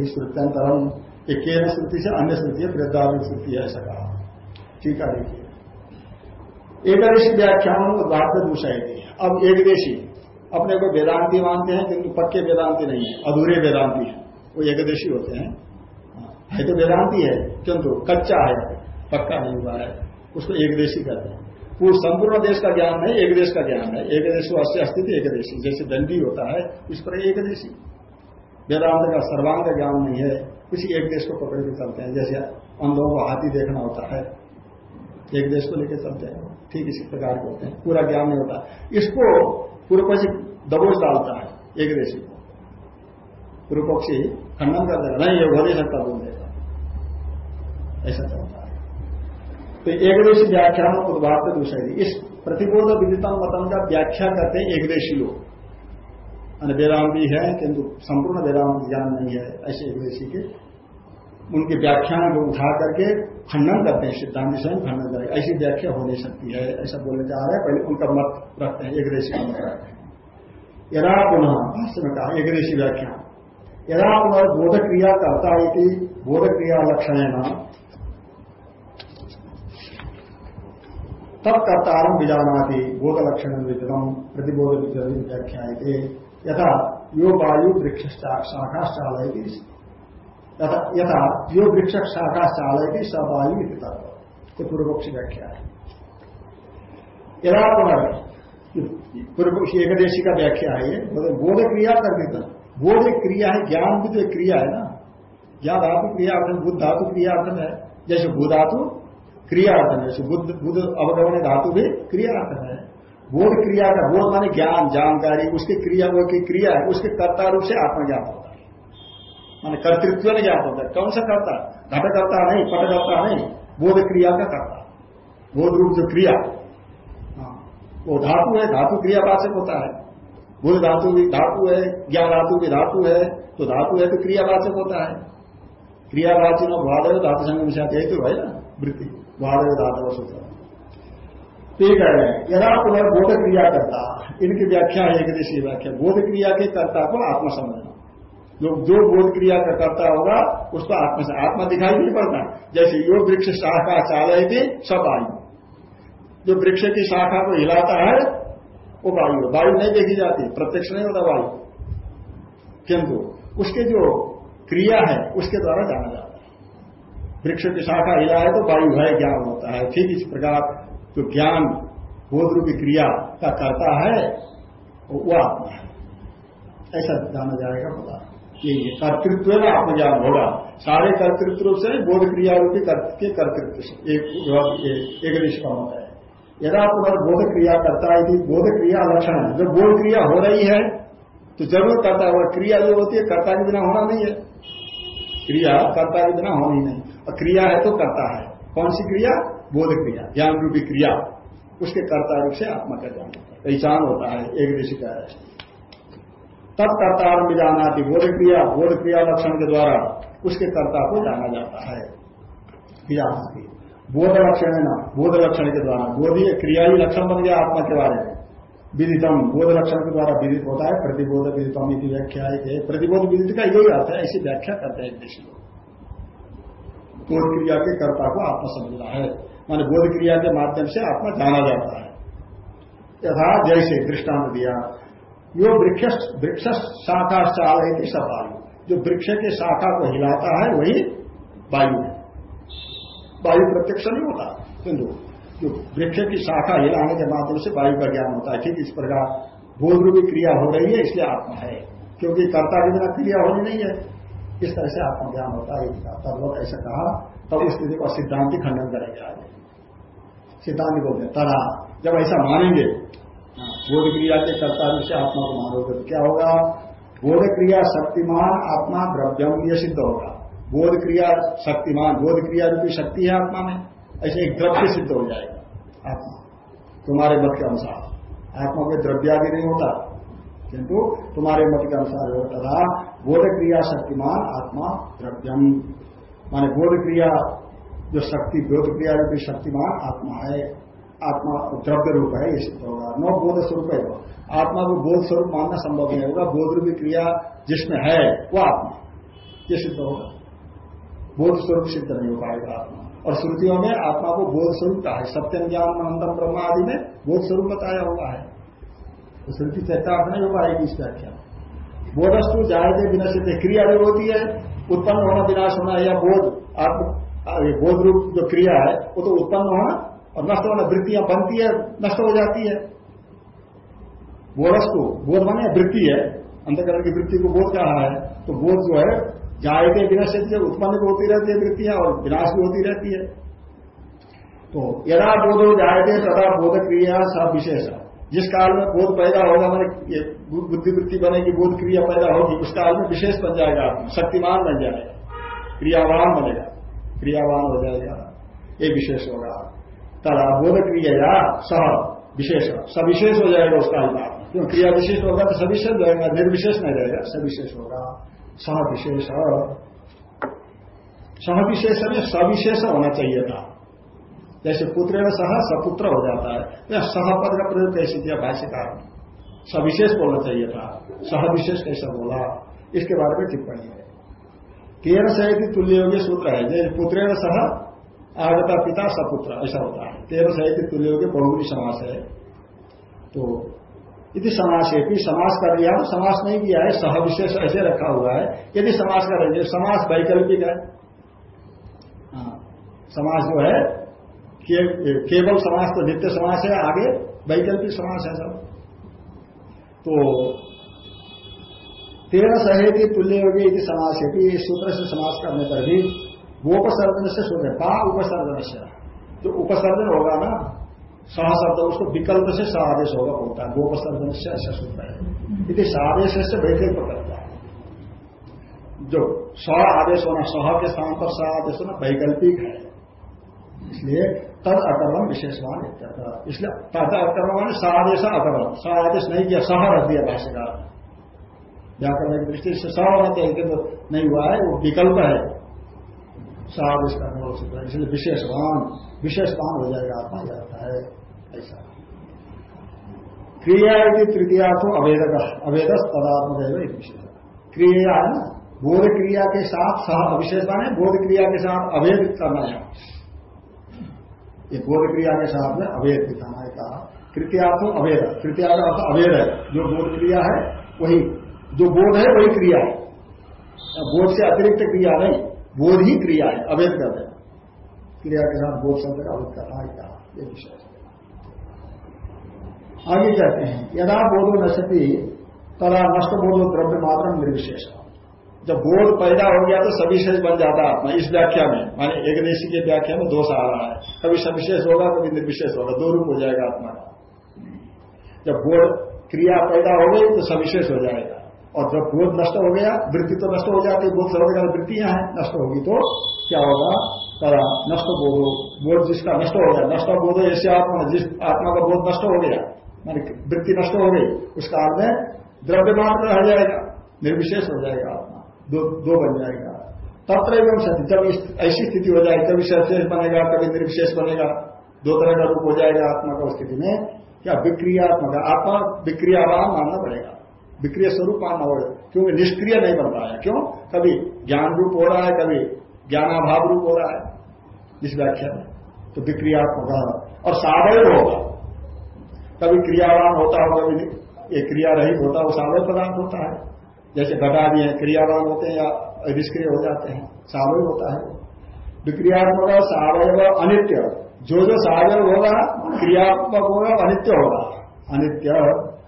Speaker 1: श्रुत्यंतरम। एक श्रुति से अन्य श्रुति है वृद्धा श्रुति है, ऐसा कहा। ठीक है, देखिए। एकदशी व्याख्यान उद्घाट दूसरा अब एकदेशी अपने को वेदांति मानते हैं, किंतु पक्के वेदांति नहीं है। अधूरे वेदांति है। वो एकदेशी होते हैं। है तो वेदांति है, किंतु कच्चा है, पक्का नहीं हुआ है, उसको एक एकदेशी कहते हैं। वो संपूर्ण देश का ज्ञान नहीं, एक देश का ज्ञान है। एक देश अस्य अस्तित्व एक देशी जैसे दंडी होता है, इस पर एक देशी वेदांत का सर्वांग ज्ञान नहीं है किसी एक देश को पकड़ के चलते हैं, जैसे अंधों को हाथी देखना होता है, एक देश को लेकर चलते हैं। ठीक इसी प्रकार के होते हैं। पूरा ज्ञान नहीं होता। इसको पूर्व पक्षी दबोच डालता है, एक देशी को। पूर्व पक्षी खंडन कर देगा नहीं, ये हो नहीं सकता बोल देगा ऐसा चलता है तो एकदेशी व्याख्यान उद्भाव का दूसरा इस प्रतिबोध विदितम मतम का व्याख्या करते हैं एकदेशी लोग। वेदांति है, किंतु संपूर्ण वेदांत ज्ञान नहीं है ऐसे एकदेशी के। उनके व्याख्यान को उठा करके खंडन करते हैं, सिद्धांत स्वयं खंडन करके ऐसी व्याख्या हो नहीं सकती है, ऐसा बोलने जा रहे हैं। पहले उनका मत रखते हैं, एकदेशी का मत रखते हैं। यदा पुनः, भाष्य में कहा, एकदेशी व्याख्या यदा पुनः बोध क्रिया करता है बोध क्रिया लक्षण है ना तब कर्तारम बीजानाति बोध लक्षण विदितम प्रतिबोध व्याख्या यथा यो वायु वृक्ष शाखा चालय यथा यो वृक्ष शाखा चालय स वायु ये पूर्वपक्ष व्याख्या है यदा पूर्वपक्ष एकदेशी का व्याख्या है ये बोध क्रिया कर देता बोध क्रिया है ज्ञान भी तो एक क्रिया है ना? ज्ञान धातु क्रिया बुद्ध धातु क्रिया है। जैसे भूधातु क्रियार्थन है बुद्ध बुद्ध अवगमन धातु भी क्रियार्थन है। बोध क्रिया का बोध माने ज्ञान जानकारी उसकी क्रिया वो की क्रिया है उसके कर्ता रूप से आत्मज्ञात होता है। माने कर्तृत्व में ज्ञात होता है। कौन सा कर्ता? घट करता नहीं पट करता नहीं बोध क्रिया का कर्ता। बोध रूप जो क्रिया हाँ, वो धातु है धातु क्रियावाचक होता है। बोध धातु भी धातु है ज्ञान धातु भी धातु है तो धातु है तो क्रियावाचक होता है। क्रियावाची न भाव धातु संघ में यही तो है ना वृत्ति। वादव धातव सूत्र ठीक है, यदा पुनः बोध क्रिया करता, इनकी व्याख्या है एक व्याख्या। बोध क्रिया के कर्ता को आत्मा समझना। जो जो बोध क्रिया का कर्ता होगा, उसको आत्मा से, आत्मा दिखाई नहीं पड़ता। जैसे योग वृक्ष शाखा चालय थी, सब आयु जो वृक्ष की शाखा को हिलाता है, वो वायु वायु नहीं देखी जाती, प्रत्यक्ष नहीं होता वायु। किंतु, उसके जो क्रिया है, उसके द्वारा जाना जाता वृक्ष की शाखा हिला है तो वायु है, ज्ञान होता है। ठीक इस प्रकार जो ज्ञान बोध रूपी क्रिया का करता है, वो आत्मा है। ऐसा जाना जाएगा पता। ये कर्तृत्व में आत्मज्ञान होगा। सारे कर्तृत्व से बोध क्रिया रूपी के कर्तृत्व एक एक निष्पन्न होता है। यदा पुनर् बोध क्रिया करता है बोध क्रिया लक्षण है। जब बोध क्रिया हो रही है तो ज़रूर करता है क्रिया जो होती है, कर्ता के बिना होना नहीं है। क्रिया कर्ता के बिना होनी नहीं। और क्रिया है तो करता है। कौन सी क्रिया? बोध क्रिया ज्ञान रूपी क्रिया। उसके कर्ता रूप से आत्मा का ज्ञान पहचान होता है, एक ऋषि का है तब कर्ता में जाना थी बोध क्रिया बोध क्रिया लक्षण के द्वारा उसके कर्ता को जाना जाता है। क्रिया बोध लक्षण है ना, बोध लक्षण के द्वारा। बोध क्रिया ही लक्षण बन गया आत्मा के बारे में। विदितम। बोध लक्षण के द्वारा विदित होता है, प्रतिबोध विदितम की व्याख्या है। प्रतिबोध विदित का यही अर्थ है, ऐसी व्याख्या करते हैं एक लोग। बोध क्रिया के कर्ता को आत्मा समझना है। माने बोध क्रिया के माध्यम से आत्मा जाना जाता है। यथा जैसे दृष्टांत दिया, यो वृक्ष वृक्ष शाखा चाल है सब वायु जो वृक्ष के शाखा को हिलाता है, वही वायु है। वायु प्रत्यक्ष नहीं होता, किंतु जो वृक्ष की शाखा हिलाने के माध्यम से वायु का ज्ञान होता है, ठीक इस प्रकार बोध रूपी क्रिया हो रही है, इसलिए आत्मा है, क्योंकि कर्ता के बिना क्रिया होनी नहीं है। इस तरह से आत्मज्ञान होता है तब लोग ऐसा कहा, तब उस स्थिति को सिद्धांति खंडन करेंगे आगे। सिद्धांत बोलते तरा, जब ऐसा मानेंगे, बोध क्रिया के कर्ता से आत्मा को मानोगे तो क्या होगा? बोध क्रिया शक्तिमान आत्मा द्रव्यम ये सिद्ध होगा। बोध क्रिया शक्तिमान, बोध क्रिया रूपी शक्ति है आत्मा में, ऐसे एक द्रव्य सिद्ध हो जाएगा। आत्मा तुम्हारे मत के अनुसार। आत्मा में द्रव्या भी नहीं होता, किंतु तुम्हारे मत के अनुसार तथा बोध क्रिया शक्तिमान आत्मा द्रव्यम। माने बोध क्रिया जो शक्ति बोध क्रिया रूपी शक्तिमान आत्मा है। आत्मा द्रव्य रूप है ये सिद्ध होगा न बोध स्वरूप है आत्मा को बोध स्वरूप मानना संभव नहीं होगा। बोध रूपी क्रिया जिसमें है, वो आत्मा। ये सिद्ध होगा। बोध स्वरूप सिद्ध नहीं हो पाएगा आत्मा। और श्रुतियों में आत्मा को बोध स्वरूप कहा है। सत्यम ज्ञान अनंतम ब्रह्म आदि में बोध स्वरूप बताया हुआ है। तो श्रुति चर्चार्थ नहीं हो पाएगी इस व्याख्या बोधस्तु जायते विनशित क्रिया भी होती है, उत्पन्न होना विनाश होना या बोध, आत्म बोध रूप जो क्रिया है, वो तो उत्पन्न होना और नष्ट होना, वृत्तियाँ बनती है, नष्ट हो जाती है। बोधस्तु, बोध माने वृत्ति है। अंतकरण की वृत्ति को बोध कहा है। तो बोध जो है जायते विनश्य से उत्पन्न भी होती रहती है वृत्तियाँ और विनाश भी होती रहती है। तो यदा बोधो जायते तथा बोध क्रिया सब विशेष। जिस काल में बोध पैदा होगा, मैंने बुद्धि वृत्ति बनेगी बोध क्रिया पैदा होगी, उस काल में विशेष बन जाएगा शक्तिमान बन जाएगा। क्रियावान बनेगा, क्रियावान हो जाएगा, ये विशेष होगा। तथा बोध क्रिया या सह विशेष, सविशेष हो जाएगा उस काल में क्यों? क्रिया विशेष होगा तो सविशेष रहेगा निर्विशेष नहीं रहेगा, सविशेष होगा। सह विशेष सह में सविशेष होना चाहिए था। जैसे पुत्र सह सपुत्र हो जाता है। या सह पद का प्रयोग कैसे किया? भाष्यकार सविशेष बोलना चाहिए था। सह विशेष कैसा बोला? इसके बारे में टिप्पणी है। केर सहित तुल्य योग्य सूत्र है। जैसे पुत्र सह आगता पिता सपुत्र, ऐसा होता है। तेरह सहित तुल्य योग्य बहुरी समास है। तो यदि समास भी समास कर लिया तो समास नहीं किया है सह विशेष ऐसे रखा हुआ है। यदि समास करेंगे समास वैकल्पिक है। हाँ, समास जो है के, केवल समास तो नित्य समास है आगे वैकल्पिक समास है सब। तो तेरह सहेती तुल्य होगी यदि समास है। कि इस सूत्र से समास करने पर भी वो उपसर्जन से सूत्र पा उपसर्जन से। जो उपसर्जन होगा ना सह शब्द उसको विकल्प से स आदेश होगा बोलता है। गोपसर्जन से ऐसा सूत्र है। यदि आदेश से वैकल्प करता है। जो स आदेश होना, सह के स्थान पर स आदेश होना वैकल्पिक है। इसलिए तद अकर्म विशेषवान इसलिए तद अकर्म मान स आदेश अकर्म स आदेश नहीं किया, सह रख दिया भाष्यकार व्याकरण की दृष्टि से स होना चाहिए किंतु नहीं हुआ है, वो विकल्प है। स आदेश करने वाला सूत्र इसलिए विशेषवान विशेषवान हो जाएगा आत्मा जाता है, ऐसा। क्रिया यदि तृतीयार्थो अवेदक अवेदस पदात्मक एक विशेष। क्रिया है ना बोध क्रिया के साथ सह अविशेष है बोध क्रिया के साथ अवेद करना है ये बोध क्रिया के साथ में अवेद दिखाना है कहा। कृत्यार्थो अवेद कृत्या का अर्थ अवेद है। जो बोध क्रिया है, वही, जो बोध है, वही क्रिया है। बोध से अतिरिक्त क्रिया नहीं, बोध ही क्रिया है, अवेद कर क्रिया के साथ बोध शब्द का अवध करना ये विषय आगे कहते हैं, यदा बोधो नशति तदा नष्ट बोधो द्रव्य मात्र निर्विशेष। जब बोध पैदा हो गया तो सविशेष बन जाता आत्मा, इस व्याख्या में। माने एक देशी के व्याख्या में दोष आ रहा है। कभी सविशेष होगा, कभी निर्विशेष होगा, दो रूप हो जाएगा आत्मा का। जब बोध क्रिया पैदा हो गई तो सविशेष हो जाएगा। और जब बोध नष्ट हो गया, वृत्ति तो नष्ट हो जाती है, बोध गया, वृत्तियाँ हैं, नष्ट होगी तो क्या होगा? तदा नष्ट बोधो बोध जिसका नष्ट हो गया नष्ट बोधो ऐसे आत्मा जिस आत्मा का बोध नष्ट हो गया मान वृत्ति नष्ट हो गई उस काल में द्रव्य मात्र रह जाएगा निर्विशेष हो जाएगा आत्मा दो, दो बन जाएगा। तत्र एवं सत्य जब ऐसी स्थिति हो जाएगी कभी सविशेष बनेगा कभी निर्विशेष बनेगा दो तरह का रूप हो जाएगा आत्मा का स्थिति में क्या विक्रियात्मक आत्मा विक्रियावान मानना पड़ेगा। विक्रिय स्वरूप मानना होगा क्योंकि निष्क्रिय नहीं बन है क्यों? कभी ज्ञान रूप हो रहा है कभी ज्ञानाभाव रूप हो रहा है इस व्याख्या में। तो विक्रियात्मक और सावय होगा। कभी क्रियावान होता होगा कभी ये क्रिया रहित होता है वो सावय पदार्थ होता है। जैसे घटा भी है, क्रियावान होते हैं या निष्क्रिय हो जाते हैं, सावय होता है। विक्रियात्मक सावय अनित्य। जो जो सावय होगा, क्रियात्मक होगा, अनित्य होगा। अनित्य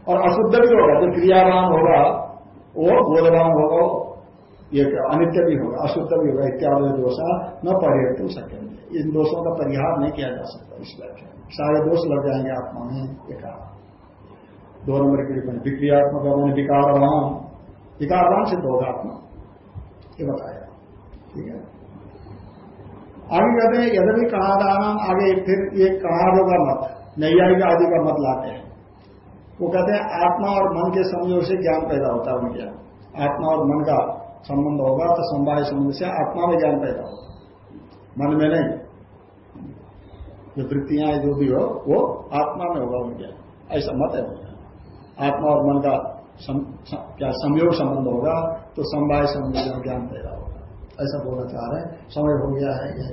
Speaker 1: और अशुद्ध भी होगा। जो क्रियावान होगा, वो बोधवान होगा ये अनित्य भी होगा, अशुद्ध भी होगा, इत्यादि दोषा न परिवर्तन सके इन दोषों का परिहार नहीं किया जा सकता इस व्याख्या सारे दोष लग जाएँगे आत्मा में, ये कहा। दो नंबर के की टिप्पणी, विक्रियात्मक मैंने विकारवान। विकारवान सिद्ध होगा आत्मा। ये बताया। ठीक है। आगे कहते हैं, यदि भी कहादान आगे फिर ये कहादों का मत, नैयायिक आदि का मत लाते हैं। वो कहते हैं, आत्मा और मन के संयोग से ज्ञान पैदा होता है उनके। आत्मा और मन का संबंध होगा तो संवाय संबंध से आत्मा में ज्ञान पैदा होगा मन में नहीं। जो वृत्तियाँ जो भी हो वो आत्मा में होगा उनके। ऐसा मत है। आत्मा और मन का सम, क्या संयोग संबंध होगा तो संवाय संबंध ज्ञान पैदा होगा ऐसा बोलना चाह रहे हैं। समय हो गया है यही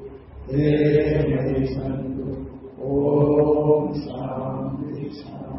Speaker 1: हे हरि संत शांति शांति